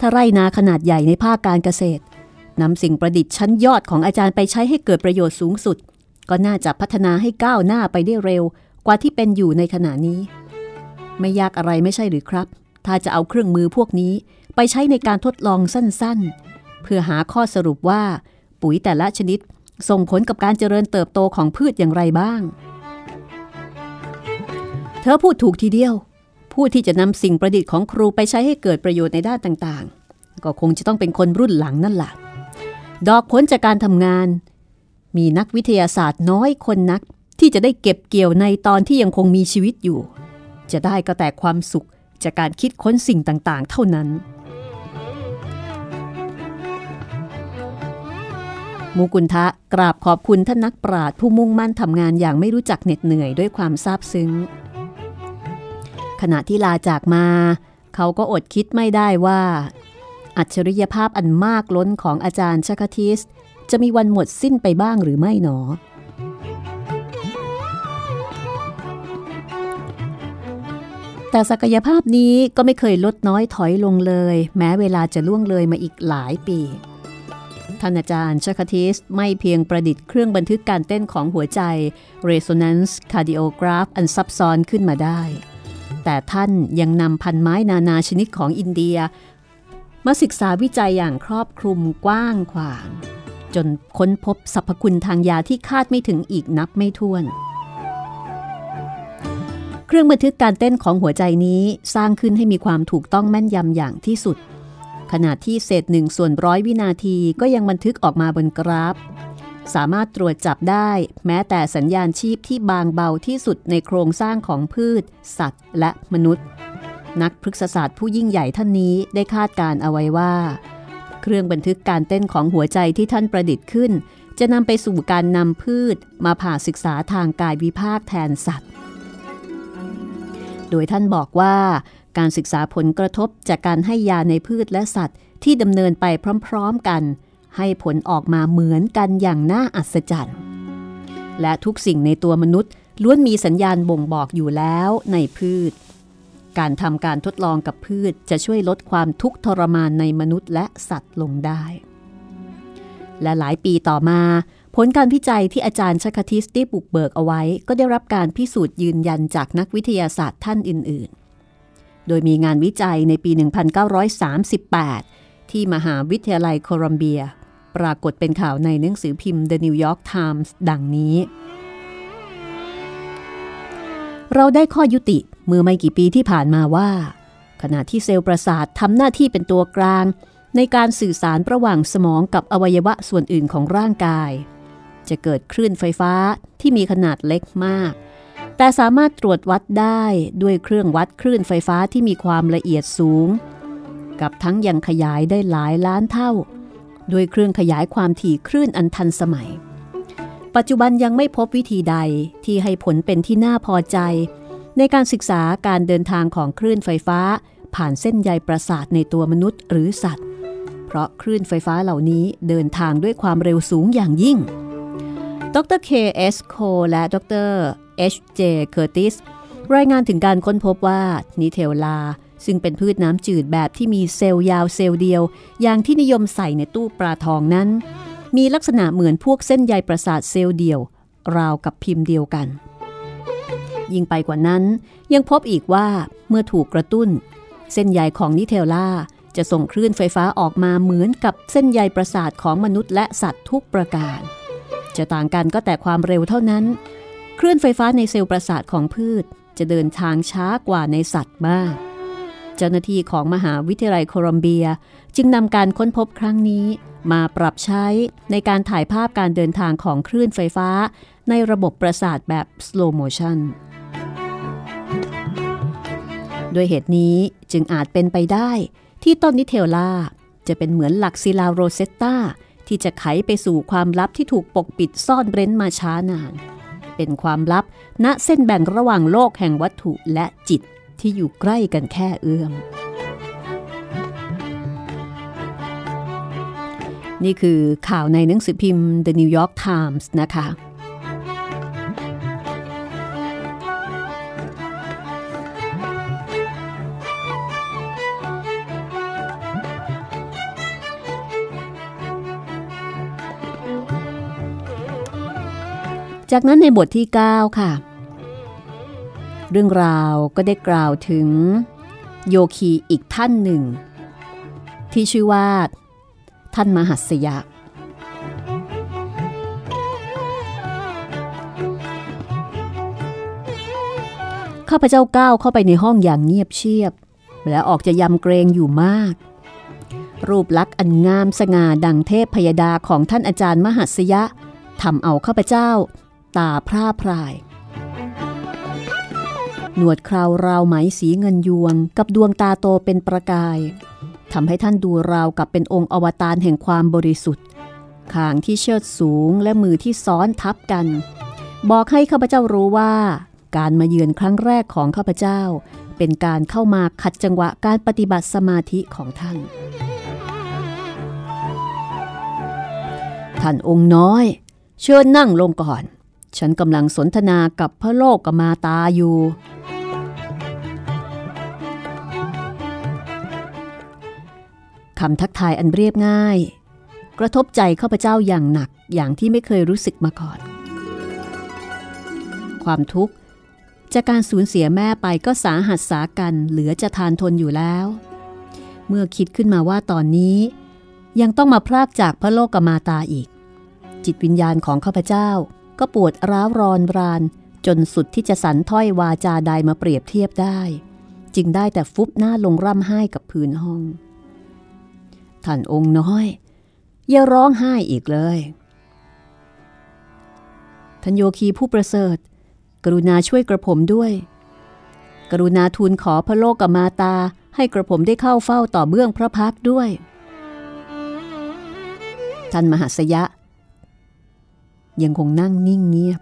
ถ้าไร่นาขนาดใหญ่ในภาคการเกษตร นำสิ่งประดิษฐ์ชั้นยอดของอาจารย์ไปใช้ให้เกิดประโยชน์สูงสุด ก็น่าจะพัฒนาให้ก้าวหน้าไปได้เร็ว กว่าที่เป็นอยู่ในขณะนี้ ไม่ยากอะไรไม่ใช่หรือครับ ถ้าจะเอาเครื่องมือพวกนี้ไปใช้ในการทดลองสั้นๆ เพื่อหาข้อสรุปว่า ปุ๋ยแต่ละชนิดส่งผลกับการเจริญเติบโตของพืชอย่างไรบ้าง เธอพูดถูกทีเดียว ผู้ที่จะนำสิ่งประดิษฐ์ของครูไปใช้ให้เกิดประโยชน์ในด้านต่างๆ ก็คงจะต้องเป็นคนรุ่นหลังนั่นแหละ ดอกผลจากการทำงาน มีนักวิทยาศาสตร์น้อยคนนักที่จะได้เก็บเกี่ยวในตอนที่ยังคงมีชีวิตอยู่ จะได้ก็แต่ความสุขจากการคิดค้นสิ่งต่างๆ เท่านั้น มูกุลทะกราบขอบคุณท่านนักปราชญ์ผู้มุ่งมั่นทำงานอย่างไม่รู้จักเหน็ดเหนื่อยด้วยความซาบซึ้ง ขณะที่ลาจากมา เขาก็อดคิดไม่ได้ว่า อัจฉริยภาพอันมากล้นของอาจารย์ชักทิส จะมีวันหมดสิ้นไปบ้างหรือไม่หนอ แต่ศักยภาพนี้ก็ไม่เคยลดน้อยถอยลงเลย แม้เวลาจะล่วงเลยมาอีกหลายปีท่านอาจารย์ชักทิสไม่เพียงประดิษฐ์เครื่องบันทึกการเต้นของหัวใจ Resonance Cardiograph อันซับซ้อนขึ้นมาได้ แต่ท่านยังนำพันไม้นานาชนิดของอินเดีย มาศึกษาวิจัยอย่างครอบคลุมกว้างขวาง จนค้นพบสรรพคุณทางยาที่คาดไม่ถึงอีกนับไม่ถ้วน เครื่องบันทึกการเต้นของหัวใจนี้สร้างขึ้นให้มีความถูกต้องแม่นยำอย่างที่สุด ขณะที่เศษหนึ่งส่วนร้อยวินาทีก็ยังบันทึกออกมาบนกราฟ สามารถตรวจจับได้แม้แต่สัญญาณชีพที่บางเบาที่สุดในโครงสร้างของพืช สัตว์ และมนุษย์ นักพฤกษศาสตร์ผู้ยิ่งใหญ่ท่านนี้ได้คาดการเอาไว้ว่า เครื่องบันทึกการเต้นของหัวใจที่ท่านประดิษฐ์ขึ้น จะนำไปสู่การนำพืชมาผ่าศึกษาทางกายวิภาคแทนสัตว์ โดยท่านบอกว่า การศึกษาผลกระทบจากการให้ยาในพืชและสัตว์ ที่ดำเนินไปพร้อม ๆกัน ให้ผลออกมาเหมือนกันอย่างน่าอัศจรรย์ และทุกสิ่งในตัวมนุษย์ล้วนมีสัญญาณบ่งบอกอยู่แล้วในพืช การทำการทดลองกับพืชจะช่วยลดความทุกข์ทรมานในมนุษย์และสัตว์ลงได้ และหลายปีต่อมา ผลการวิจัยที่อาจารย์ชักทิสได้บุกเบิกเอาไว้ ก็ได้รับการพิสูจน์ยืนยันจากนักวิทยาศาสตร์ท่านอื่น ๆ โดยมีงานวิจัยในปี 1938 ที่มหาวิทยาลัยโคลัมเบีย ปรากฏเป็นข่าวในหนังสือพิมพ์ The New York Times ดังนี้เราได้ข้อยุติ มื่อไม่กี่ปีที่ผ่านมาว่า ขณะที่เซลล์ประสาททำหน้าที่เป็นตัวกลาง ในการสื่อสารระหว่างสมองกับอวัยวะส่วนอื่นของร่างกาย จะเกิดคลื่นไฟฟ้าที่มีขนาดเล็กมาก แต่สามารถตรวจวัดได้ด้วยเครื่องวัดคลื่นไฟฟ้าที่มีความละเอียดสูง กับทั้งยังขยายได้หลายล้านเท่า ด้วยเครื่องขยายความถี่คลื่นอันทันสมัยปัจจุบันยังไม่พบวิธีใดที่ให้ผลเป็นที่น่าพอใจ ในการศึกษาการเดินทางของคลื่นไฟฟ้า ผ่านเส้นใยประสาทในตัวมนุษย์หรือสัตว์ เพราะคลื่นไฟฟ้าเหล่านี้เดินทางด้วยความเร็วสูงอย่างยิ่ง ดร K.S. Cole และดร H.J. Curtis รายงานถึงการค้นพบว่านิเทลลา ซึ่งเป็นพืชน้ำจืดแบบที่มีเซลล์ยาวเซลล์เดียว อย่างที่นิยมใส่ในตู้ปลาทองนั้น มีลักษณะเหมือนพวกเส้นใยประสาทเซลล์เดียว ราวกับพิมพ์เดียวกัน ยิ่งไปกว่านั้น ยังพบอีกว่าเมื่อถูกกระตุ้น เส้นใยของนิเทลลาจะส่งคลื่นไฟฟ้าออกมาเหมือนกับเส้นใยประสาทของมนุษย์และสัตว์ทุกประการ จะต่างกันก็แต่ความเร็วเท่านั้น คลื่นไฟฟ้าในเซลล์ประสาทของพืช จะเดินทางช้ากว่าในสัตว์มาก เจ้าหน้าที่ของมหาวิทยาลัยโคลัมเบีย จึงนำการค้นพบครั้งนี้ มาปรับใช้ในการถ่ายภาพการเดินทางของคลื่นไฟฟ้า ในระบบประสาทแบบ slow motion ด้วยเหตุนี้จึงอาจเป็นไปได้ที่ต้นนิเทลลาจะเป็นเหมือนหลักศิลาโรเซตตาที่จะไขไปสู่ความลับที่ถูกปกปิดซ่อนเร้นมาช้านาน เป็นความลับณเส้นแบ่งระหว่างโลกแห่งวัตถุและจิตที่อยู่ใกล้กันแค่เอื้อม นี่คือข่าวในหนังสือพิมพ์ The New York Times นะคะ จากนั้นในบทที่ 9 ค่ะ เรื่องราวก็ได้กล่าวถึงโยคีอีกท่านหนึ่ง ที่ชื่อว่า ท่านมหัสยะ ข้าพเจ้าก้าวเข้าไปในห้องอย่างเงียบเชียบ และออกจะยำเกรงอยู่มาก รูปลักษณ์อันงามสง่าดังเทพพยดาของท่านอาจารย์มหัสยะทำเอาข้าพเจ้า ตาพร่าพราย หนวดคราวราวไหมสีเงินยวงกับดวงตาโตเป็นประกายทำให้ท่านดูราวกับเป็นองค์อวตารแห่งความบริสุทธิ์ขางที่เชิดสูงและมือที่ซ้อนทับกัน บอกให้ข้าพเจ้ารู้ว่า การมาเยือนครั้งแรกของข้าพเจ้า เป็นการเข้ามาขัดจังหวะการปฏิบัติสมาธิของท่าน ท่านองค์น้อย เชิญนั่งลงก่อน ฉันกำลังสนทนากับพระโลกกมาตาอยู่ คำทักทายอันเรียบง่าย กระทบใจข้าพเจ้าอย่างหนักอย่างที่ไม่เคยรู้สึกมาก่อน ความทุกข์จากการสูญเสียแม่ไปก็สาหัสสากันเหลือจะทานทนอยู่แล้ว เมื่อคิดขึ้นมาว่าตอนนี้ ยังต้องมาพรากจากพระโลกมาตาอีก จิตวิญญาณของข้าพเจ้า ก็ปวดร้าวรอนราน จนสุดที่จะสันถ้อยวาจาใดมาเปรียบเทียบได้ จึงได้แต่ฟุบหน้าลงร่ำไห้กับพื้นห้อง ท่านองค์น้อย อย่าร้องไห้อีกเลยท่านโยคีผู้ประเสริฐ กรุณาช่วยกระผมด้วย กรุณาทูลขอพระโลกกมาตา ให้กระผมได้เข้าเฝ้าต่อเบื้องพระพักด้วย ท่านมหัสยะ ยังคงนั่งนิ่งเงียบ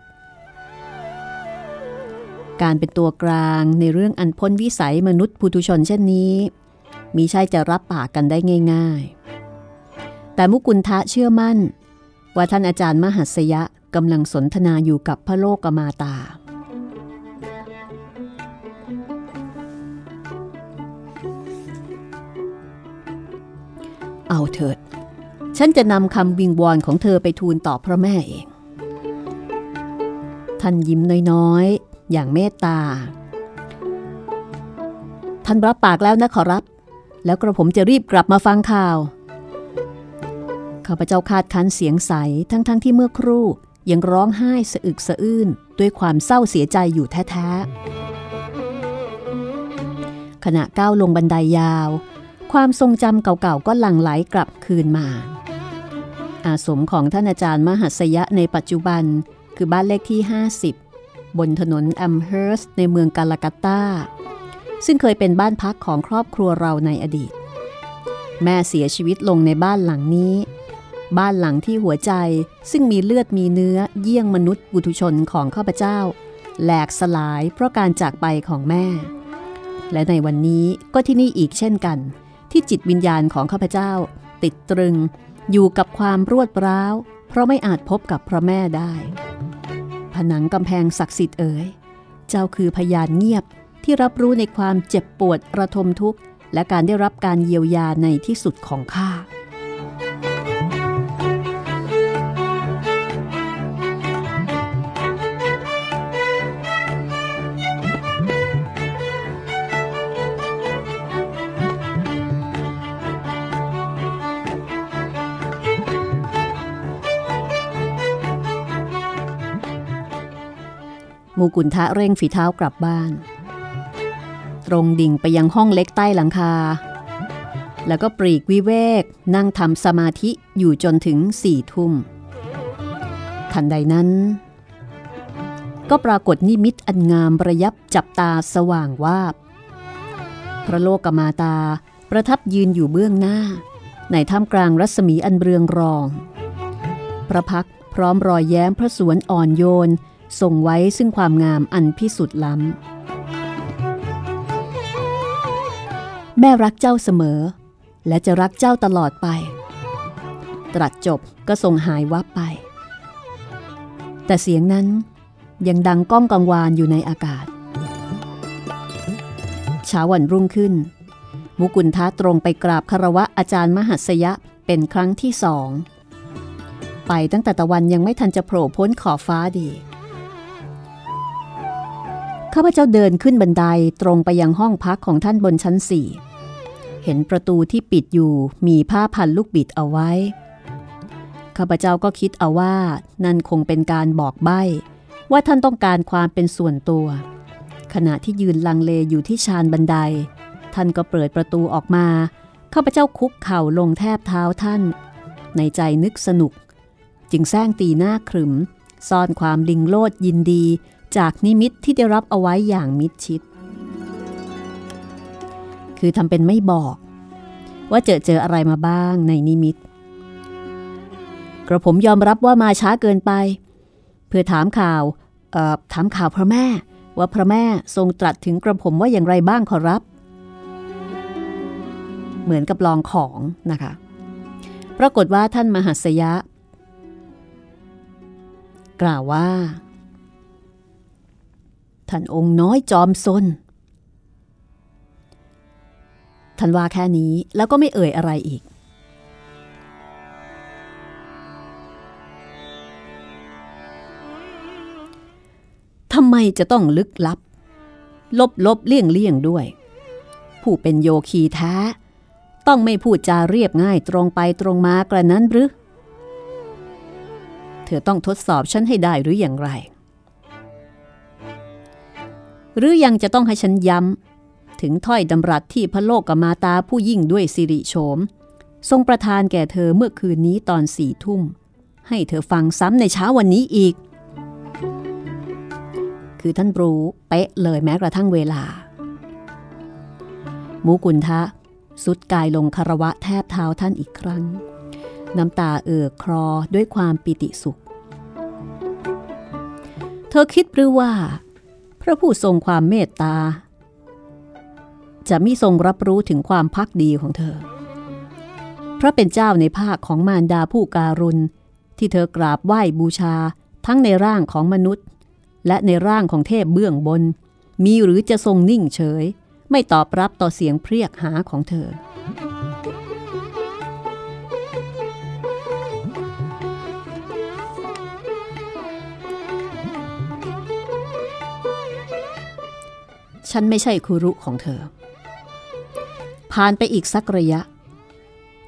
การเป็นตัวกลางในเรื่องอันพ้นวิสัยมนุษย์ปุถุชนเช่นนี้ มีใช่จะรับปากกันได้ง่าย ๆ แต่มุกุลทะเชื่อมั่น ว่าท่านอาจารย์มหัสยะกำลังสนทนาอยู่กับพระโลกมาตา เอาเถิด ฉันจะนำคำวิงวอนของเธอไปทูลต่อพระแม่เอง ท่านยิ้มน้อยๆ อย่างเมตตา ท่านรับปากแล้วนะขอรับ แล้วกระผมจะรีบกลับมาฟังข่าว ข้าพเจ้าคาดคันเสียงใสทั้งๆทที่เมื่อครู่ยังร้องไห้สะอึกสะอื้นด้วยความเศร้าเสียใจอยู่แท้ๆ ขณะก้าวลงบันไดายาว ความทรงจำเก่าๆ ก็หลั่งไหลกลับคืนมา อาสมของท่านอาจารย์มหัสยะในปัจจุบัน คือบ้านเลขที่ 50 บนถนนแอมเฮิร์สในเมืองกาลากัตตา ซึ่งเคยเป็นบ้านพักของครอบครัวเราในอดีต แม่เสียชีวิตลงในบ้านหลังนี้ บ้านหลังที่หัวใจซึ่งมีเลือดมีเนื้อเยี่ยงมนุษย์บุตุชนของข้าพเจ้า แหลกสลายเพราะการจากไปของแม่ และในวันนี้ก็ที่นี่อีกเช่นกัน ที่จิตวิญญาณของข้าพเจ้า ติดตรึงอยู่กับความรวดร้าว เพราะไม่อาจพบกับพระแม่ได้ นังกำแพงศักดิ์สิทธิ์เอ๋ย เจ้าคือพยานเงียบที่รับรู้ในความเจ็บปวดระทมทุกข์ และการได้รับการเยียวยาในที่สุดของข้า มูกุนทะเร่งฝีเท้ากลับบ้าน ตรงดิ่งไปยังห้องเล็กใต้หลังคา แล้วก็ปรีกวิเวกนั่งทำสมาธิอยู่จนถึงสี่ทุ่ม ทันใดนั้น ก็ปรากฏนิมิตอันงามประยับจับตาสว่างวาบ พระโลกมาตาประทับยืนอยู่เบื้องหน้า ในท่ามกลางรัศมีอันเรืองรอง พระพักพร้อมรอยแย้มพระสวนอ่อนโยน ส่งไว้ซึ่งความงามอันพิสุทธิ์ล้ำ แม่รักเจ้าเสมอ และจะรักเจ้าตลอดไป ตรัสจบก็ทรงหายวับไป แต่เสียงนั้นยังดังก้องกังวานอยู่ในอากาศ เช้าวันรุ่งขึ้น มุกุลทะตรงไปกราบคารวะอาจารย์มหัสยะเป็นครั้งที่สอง ไปตั้งแต่ตะวันยังไม่ทันจะโผล่พ้นขอบฟ้าดี ข้าพเจ้าเดินขึ้นบันไดตรงไปยังห้องพักของท่านบนชั้นสี่เห็นประตูที่ปิดอยู่มีผ้าพันลูกบิดเอาไว้ ข้าพเจ้าก็คิดเอาว่านั่นคงเป็นการบอกใบ้ว่าท่านต้องการความเป็นส่วนตัว ขณะที่ยืนลังเลอยู่ที่ชานบันได ท่านก็เปิดประตูออกมา ข้าพเจ้าคุกเข่าลงแทบเท้าท่าน ในใจนึกสนุก จึงแซงตีหน้าขรึม ซ่อนความลิงโลดยินดี จากนิมิตที่ได้รับเอาไว้อย่างมิดชิด คือทำเป็นไม่บอก ว่าเจอเจออะไรมาบ้างในนิมิต กระผมยอมรับว่ามาช้าเกินไป เพื่อถามข่าวถามข่าวพระแม่ ว่าพระแม่ทรงตรัสถึงกระผมว่าอย่างไรบ้างขอรับ เหมือนกับลองของนะคะ ปรากฏว่าท่านมหัสยะ กล่าวว่า ท่านองค์น้อยจอมซนท่านว่าแค่นี้แล้วก็ไม่เอ่ยอะไรอีก ทำไมจะต้องลึกลับ ลบลบเลี่ยงเลี่ยงด้วย ผู้เป็นโยคีแท้ ต้องไม่พูดจาเรียบง่ายตรงไปตรงมากระนั้นหรือ เธอต้องทดสอบฉันให้ได้หรืออย่างไร หรือยังจะต้องให้ฉันย้ำ ถึงถ้อยดำรัสที่พระโลกกมาตาผู้ยิ่งด้วยสิริโฉม ทรงประทานแก่เธอเมื่อคืนนี้ตอนสี่ทุ่ม ให้เธอฟังซ้ำในเช้าวันนี้อีก คือท่านรู้เป๊ะเลยแม้กระทั่งเวลา มูกุลทะ สุดกายลงคารวะแทบเท้าท่านอีกครั้ง น้ำตาเอ่อคลอด้วยความปิติสุข เธอคิดหรือว่า พระผู้ทรงความเมตตา จะมิทรงรับรู้ถึงความพักดีของเธอ พระเป็นเจ้าในภาคของมารดาผู้การุณ ที่เธอกราบไหว้บูชาทั้งในร่างของมนุษย์ และในร่างของเทพเบื้องบน มีหรือจะทรงนิ่งเฉย ไม่ตอบรับต่อเสียงเพรียกหาของเธอ ฉันไม่ใช่ครูรุของเธอ ผ่านไปอีกสักระยะ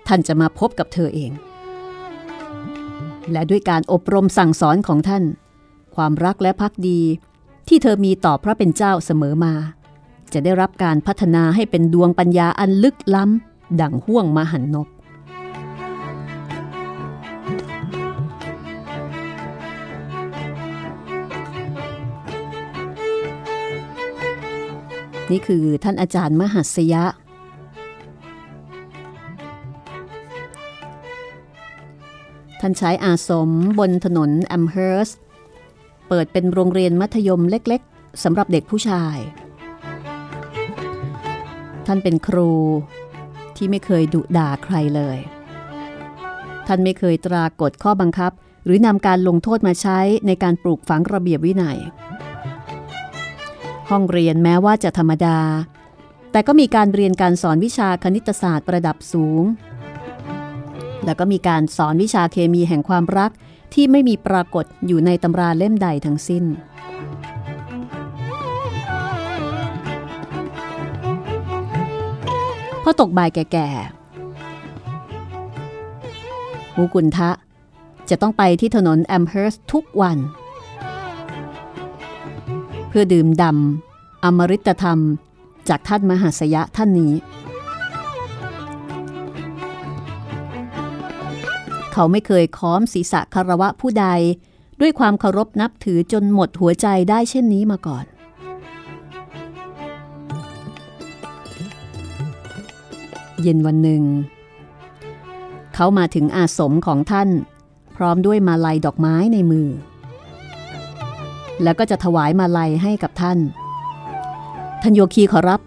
ท่านจะมาพบกับเธอเอง และด้วยการอบรมสั่งสอนของท่าน ความรักและพักดีที่เธอมีต่อพระเป็นเจ้าเสมอมา จะได้รับการพัฒนาให้เป็นดวงปัญญาอันลึกล้ำ ดั่งห่วงมหันนบ นี่คือท่านอาจารย์มหัสยะ ท่านใช้อาสมบนถนนแอมเฮิร์สเปิดเป็นโรงเรียนมัธยมเล็กๆสำหรับเด็กผู้ชาย ท่านเป็นครูที่ไม่เคยดุด่าใครเลย ท่านไม่เคยตรากฎข้อบังคับ หรือนำการลงโทษมาใช้ในการปลูกฝังระเบียบวินัย ห้องเรียนแม้ว่าจะธรรมดา แต่ก็มีการเรียนการสอนวิชาคณิตศาสตร์ประดับสูง แล้วก็มีการสอนวิชาเคมีแห่งความรักที่ไม่มีปรากฏอยู่ในตำราเล่มใดทั้งสิ้น พอตกบ่ายแก่ๆมูกุลทะจะต้องไปที่ถนนแอมเฮิร์สทุกวันเพื่อดื่มดำอมฤตธรรม จากท่านมหาสยะท่านนี้ เขาไม่เคยค้อมศีรษะคารวะผู้ใด ด้วยความเคารพนับถือจนหมดหัวใจได้เช่นนี้มาก่อนเย็นวันหนึ่ง เขามาถึงอาสมของท่าน พร้อมด้วยมาลัยดอกไม้ในมือ แล้วก็จะถวายมาลัยให้กับท่าน ท่านโยคีขอรับ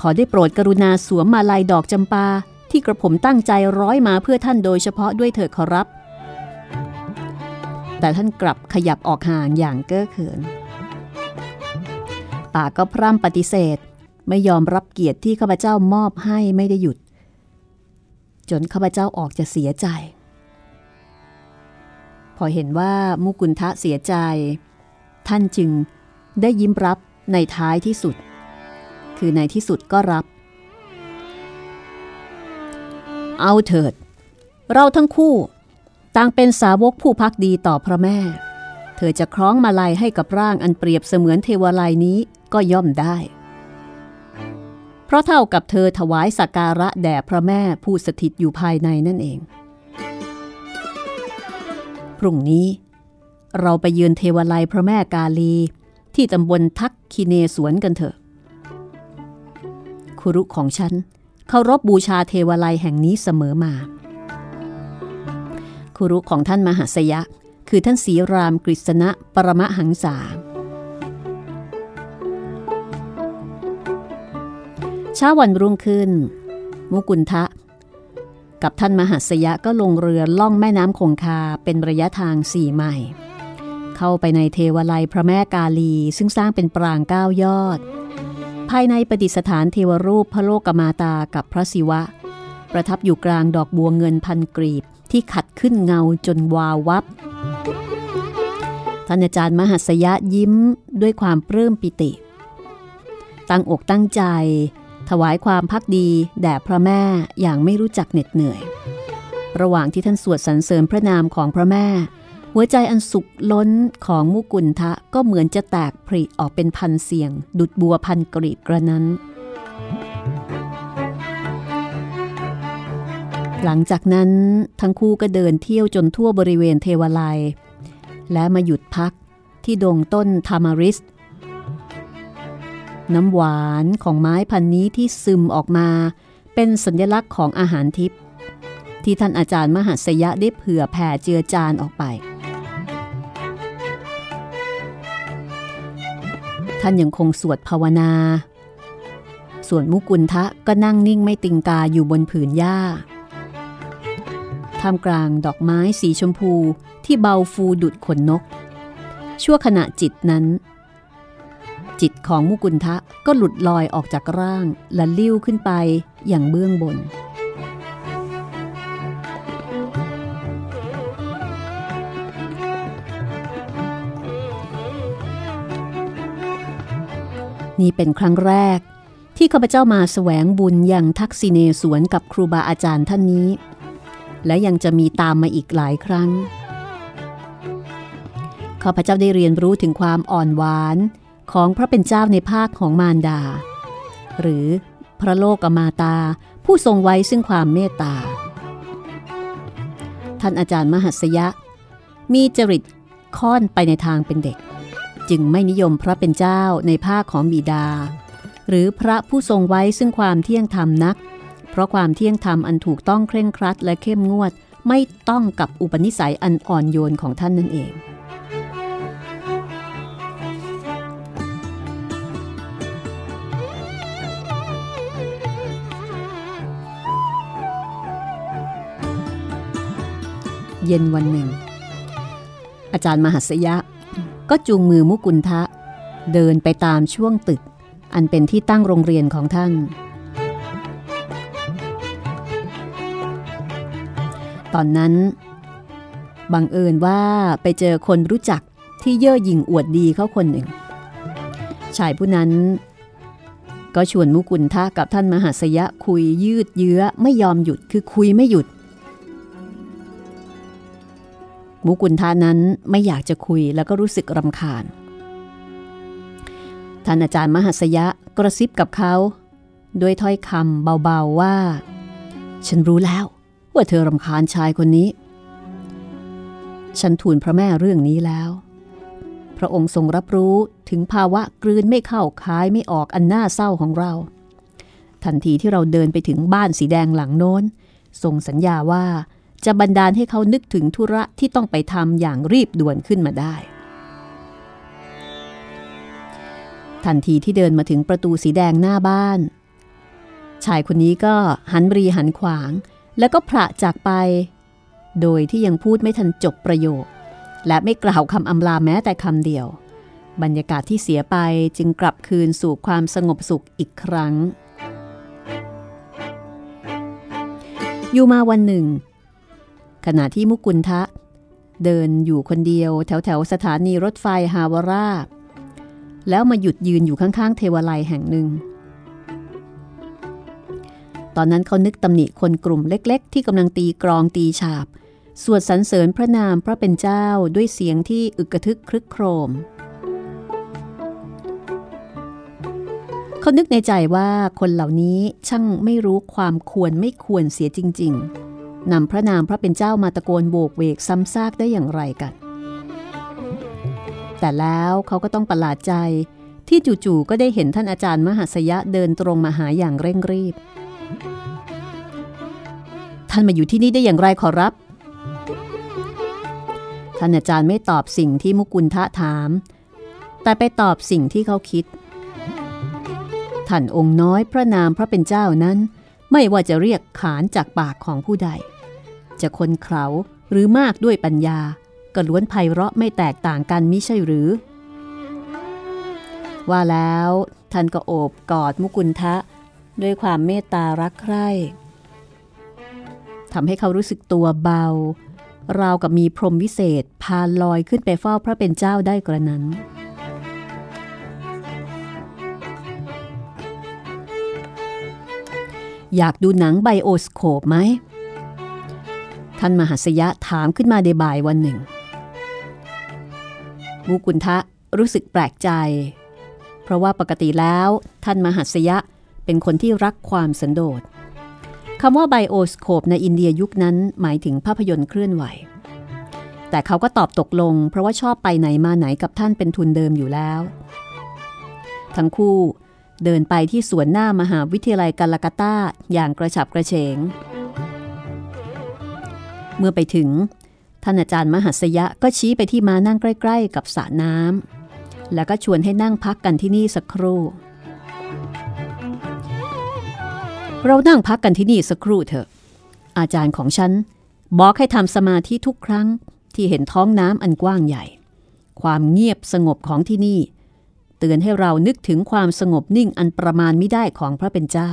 ขอได้โปรดกรุณาสวมมาลัยดอกจำปา ที่กระผมตั้งใจร้อยมาเพื่อท่านโดยเฉพาะด้วยเถิดขอรับ แต่ท่านกลับขยับออกห่างอย่างเก้อเขินปากก็พร่ำปฏิเสธ ไม่ยอมรับเกียรติที่ข้าพเจ้ามอบให้ไม่ได้หยุด จนข้าพเจ้าออกจะเสียใจ พอเห็นว่ามุกุลทะเสียใจ ท่านจึงได้ยิ้มรับในท้ายที่สุด คือในที่สุดก็รับ เอาเถิด เราทั้งคู่ ต่างเป็นสาวกผู้พักดีต่อพระแม่ เธอจะคล้องมาลัยให้กับร่างอันเปรียบเสมือนเทวาลัยนี้ก็ย่อมได้ เพราะเท่ากับเธอถวายสักการะแด่พระแม่ผู้สถิตอยู่ภายในนั่นเอง พรุ่งนี้ เราไปเยือนเทวาลัยพระแม่กาลี ที่ตำบลทักคิเนสวนกันเถอะ คุรุของฉันเคารพบบูชาเทวาลัยแห่งนี้เสมอมา คุรุของท่านมหาสยะ คือท่านศรีรามกฤษณะปรมหังษาเช้าวันรุ่งขึ้น มุกุลทะ กับท่านมหาสยะก็ลงเรือล่องแม่น้ำคงคาเป็นระยะทางสี่ไมล์ เข้าไปในเทวาลัยพระแม่กาลี ซึ่งสร้างเป็นปรางเก้ายอด ภายในประดิษฐานเทวรูปพระโลกมาตากับพระศิวะ ประทับอยู่กลางดอกบัวเงินพันกรีบที่ขัดขึ้นเงาจนวาววับท่านอาจารย์มหัสยะยิ้มด้วยความปลื้มปิติ ตั้งอกตั้งใจ ถวายความพักดีแด่พระแม่อย่างไม่รู้จักเหน็ดเหนื่อย ระหว่างที่ท่านสวดสรรเสริญพระนามของพระแม่ หัวใจอันสุขล้นของมุกุลทะก็เหมือนจะแตกผริออกเป็นพันเสียง ดุดบัวพันกรีบกระนั้น หลังจากนั้นทั้งคู่ก็เดินเที่ยวจนทั่วบริเวณเทวาลัยและมาหยุดพักที่ดงต้นทามาริส น้ำหวานของไม้พันนี้ที่ซึมออกมา เป็นสัญลักษณ์ของอาหารทิพย์ที่ท่านอาจารย์มหัสยะได้เผื่อแผ่เจือจานออกไปานยังคงสวดภาวนา ส่วนมุกุลทะก็นั่งนิ่งไม่ติงกาอยู่บนผืนหญ้าท่ามกลางดอกไม้สีชมพูที่เบาฟูดุดขนนก ชั่วขณะจิตนั้น จิตของมุกุลทะก็หลุดลอยออกจากร่างและลิ้วขึ้นไปอย่างเบื้องบน นี่เป็นครั้งแรก ที่ข้าพเจ้ามาแสวงบุญอย่างทักษิเนสวนกับครูบาอาจารย์ท่านนี้ และยังจะมีตามมาอีกหลายครั้งข้าพเจ้าได้เรียนรู้ถึงความอ่อนหวานของพระเป็นเจ้าในภาคของมารดา หรือพระโลกมาตาผู้ทรงไว้ซึ่งความเมตตา ท่านอาจารย์มหัสยะ มีจริตค่อนไปในทางเป็นเด็ก จึงไม่นิยมพระเป็นเจ้าในภาคของบิดา หรือพระผู้ทรงไว้ซึ่งความเที่ยงธรรมนัก เพราะความเที่ยงธรรมอันถูกต้องเคร่งครัดและเข้มงวดไม่ต้องกับอุปนิสัยอันอ่อนโยนของท่านนั่นเอง เย็นวันหนึ่ง อาจารย์มหัสยะ ก็จูงมือมุกุลทะ เดินไปตามช่วงตึก อันเป็นที่ตั้งโรงเรียนของท่าน ตอนนั้น บังเอิญว่าไปเจอคนรู้จักที่เย่อหยิ่งอวดดีเขาคนหนึ่ง ชายผู้นั้น ก็ชวนมุกุลทะกับท่านมหาสยะคุยยืดเยื้อไม่ยอมหยุดคือคุยไม่หยุด มุกุลทานั้นไม่อยากจะคุยแล้วก็รู้สึกรำคาญ ท่านอาจารย์มหัสยะกระซิบกับเขา ด้วยถ้อยคำเบาๆว่า ฉันรู้แล้วว่าเธอรำคาญชายคนนี้ ฉันทูลพระแม่เรื่องนี้แล้ว พระองค์ทรงรับรู้ถึงภาวะกลืนไม่เข้าคายไม่ออกอันน่าเศร้าของเรา ทันทีที่เราเดินไปถึงบ้านสีแดงหลังโน้นทรงสัญญาว่า จะบันดาลให้เขานึกถึงธุระที่ต้องไปทำอย่างรีบด่วนขึ้นมาได้ ทันทีที่เดินมาถึงประตูสีแดงหน้าบ้าน ชายคนนี้ก็หันรีหันขวาง แล้วก็พระจากไป โดยที่ยังพูดไม่ทันจบประโยค และไม่กล่าวคำอำลาแม้แต่คำเดียว บรรยากาศที่เสียไปจึงกลับคืนสู่ความสงบสุขอีกครั้งอยู่มาวันหนึ่ง ขณะที่มุกุลทะ เดินอยู่คนเดียวแถวแถวสถานีรถไฟฮาวาราแล้วมาหยุดยืนอยู่ข้างๆ เทวาลัยแห่งหนึ่ง ตอนนั้นเขานึกตำหนิคนกลุ่มเล็ก ๆ ที่กำลังตีกรองตีฉาบ สวดสรรเสริญพระนามพระเป็นเจ้าด้วยเสียงที่อึกกระทึกครึกโครม เขานึกในใจว่าคนเหล่านี้ช่างไม่รู้ความควรไม่ควรเสียจริง ๆ นำพระนามพระเป็นเจ้ามาตะโกนโบกเวกซ้ำซากได้อย่างไรกัน แต่แล้วเขาก็ต้องประหลาดใจที่จู่ๆก็ได้เห็นท่านอาจารย์มหัสยะเดินตรงมาหาอย่างเร่งรีบ ท่านมาอยู่ที่นี่ได้อย่างไรขอรับ ท่านอาจารย์ไม่ตอบสิ่งที่มุกุลทะถาม แต่ไปตอบสิ่งที่เขาคิด ท่านองค์น้อยพระนามพระเป็นเจ้านั้น ไม่ว่าจะเรียกขานจากปากของผู้ใด จะคนเขาหรือมากด้วยปัญญา ก็ล้วนไพเราะไม่แตกต่างกันมิใช่หรือ ว่าแล้วท่านก็โอบกอดมุกุลทะ ด้วยความเมตตารักใคร่ทำให้เขารู้สึกตัวเบา ราวกับมีพรมวิเศษ พาลอยขึ้นไปเฝ้าพระเป็นเจ้าได้กระนั้น อยากดูหนังไบโอสโคปไหม ท่านมหัสยะถามขึ้นมาในบ่ายวันหนึ่งมุกุลทะรู้สึกแปลกใจ เพราะว่าปกติแล้วท่านมหัสยะเป็นคนที่รักความสันโดษคำว่าไบโอสโคปในอินเดียยุคนั้นหมายถึงภาพยนตร์เคลื่อนไหว แต่เขาก็ตอบตกลง เพราะว่าชอบไปไหนมาไหนกับท่านเป็นทุนเดิมอยู่แล้ว ทั้งคู่ เดินไปที่สวนหน้ามหาวิทยาลัยกาลากาตาอย่างกระฉับกระเฉง เมื่อไปถึง ท่านอาจารย์มหัสยะก็ชี้ไปที่มานั่งใกล้ ๆ กับสระน้ำแล้วก็ชวนให้นั่งพักกันที่นี่สักครู่ เรานั่งพักกันที่นี่สักครู่เถอะ อาจารย์ของฉัน บอกให้ทำสมาธิทุกครั้งที่เห็นท้องน้ำอันกว้างใหญ่ ความเงียบสงบของที่นี่ เตือนให้เรานึกถึงความสงบนิ่งอันประมาณไม่ได้ของพระเป็นเจ้า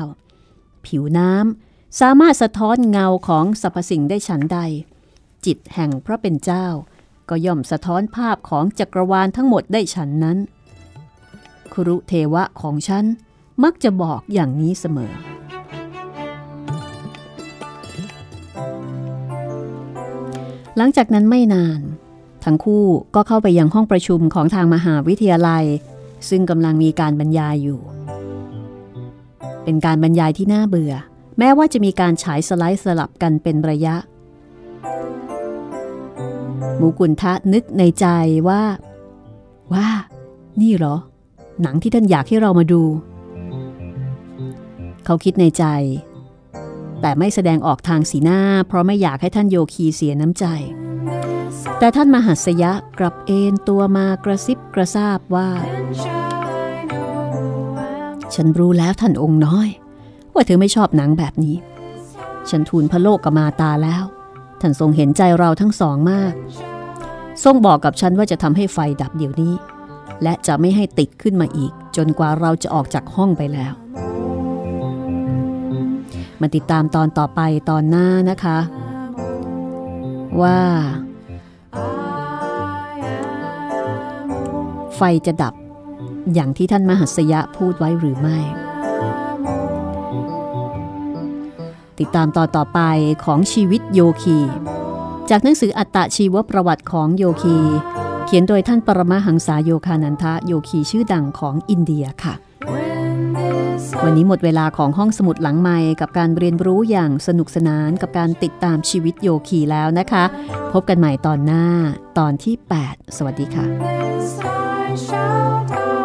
ผิวน้ำสามารถสะท้อนเงาของสรรพสิ่งได้ฉันใด จิตแห่งพระเป็นเจ้า ก็ย่อมสะท้อนภาพของจักรวาลทั้งหมดได้ฉันนั้น ครุเทวะของฉันมักจะบอกอย่างนี้เสมอหลังจากนั้นไม่นาน ทั้งคู่ก็เข้าไปยังห้องประชุมของทางมหาวิทยาลัย ซึ่งกำลังมีการบรรยายอยู่ เป็นการบรรยายที่น่าเบื่อ แม้ว่าจะมีการฉายสไลด์สลับกันเป็นระยะ หมูกุลทะนึกในใจว่า ว่า นี่เหรอ หนังที่ท่านอยากให้เรามาดู เขาคิดในใจ แต่ไม่แสดงออกทางสีหน้า เพราะไม่อยากให้ท่านโยคีเสียน้ำใจ แต่ท่านมหัสยะกลับเอนตัวมากระซิบกระซาบว่า ฉันรู้แล้วท่านองค์น้อย ว่าเธอไม่ชอบหนังแบบนี้ ฉันทูลพระโลกกมาตาแล้ว ท่านทรงเห็นใจเราทั้งสองมาก ทรงบอกกับฉันว่าจะทำให้ไฟดับเดี๋ยวนี้ และจะไม่ให้ติดขึ้นมาอีก จนกว่าเราจะออกจากห้องไปแล้ว มาติดตามตอนต่อไปตอนหน้านะคะ ว่า ไฟจะดับ อย่างที่ท่านมหัสยะพูดไว้หรือไม่ ติดตามต่อต่อไปของชีวิตโยคี จากหนังสืออัตตะชีวประวัติของโยคี เขียนโดยท่านปรมาหังษาโยคานันทะโยคีชื่อดังของอินเดียค่ะวันนี้หมดเวลาของห้องสมุดหลังไม้กับการเรียนรู้อย่างสนุกสนานกับการติดตามชีวิตโยคีแล้วนะคะ พบกันใหม่ตอนหน้าตอนที่ 8 สวัสดีค่ะ shout out.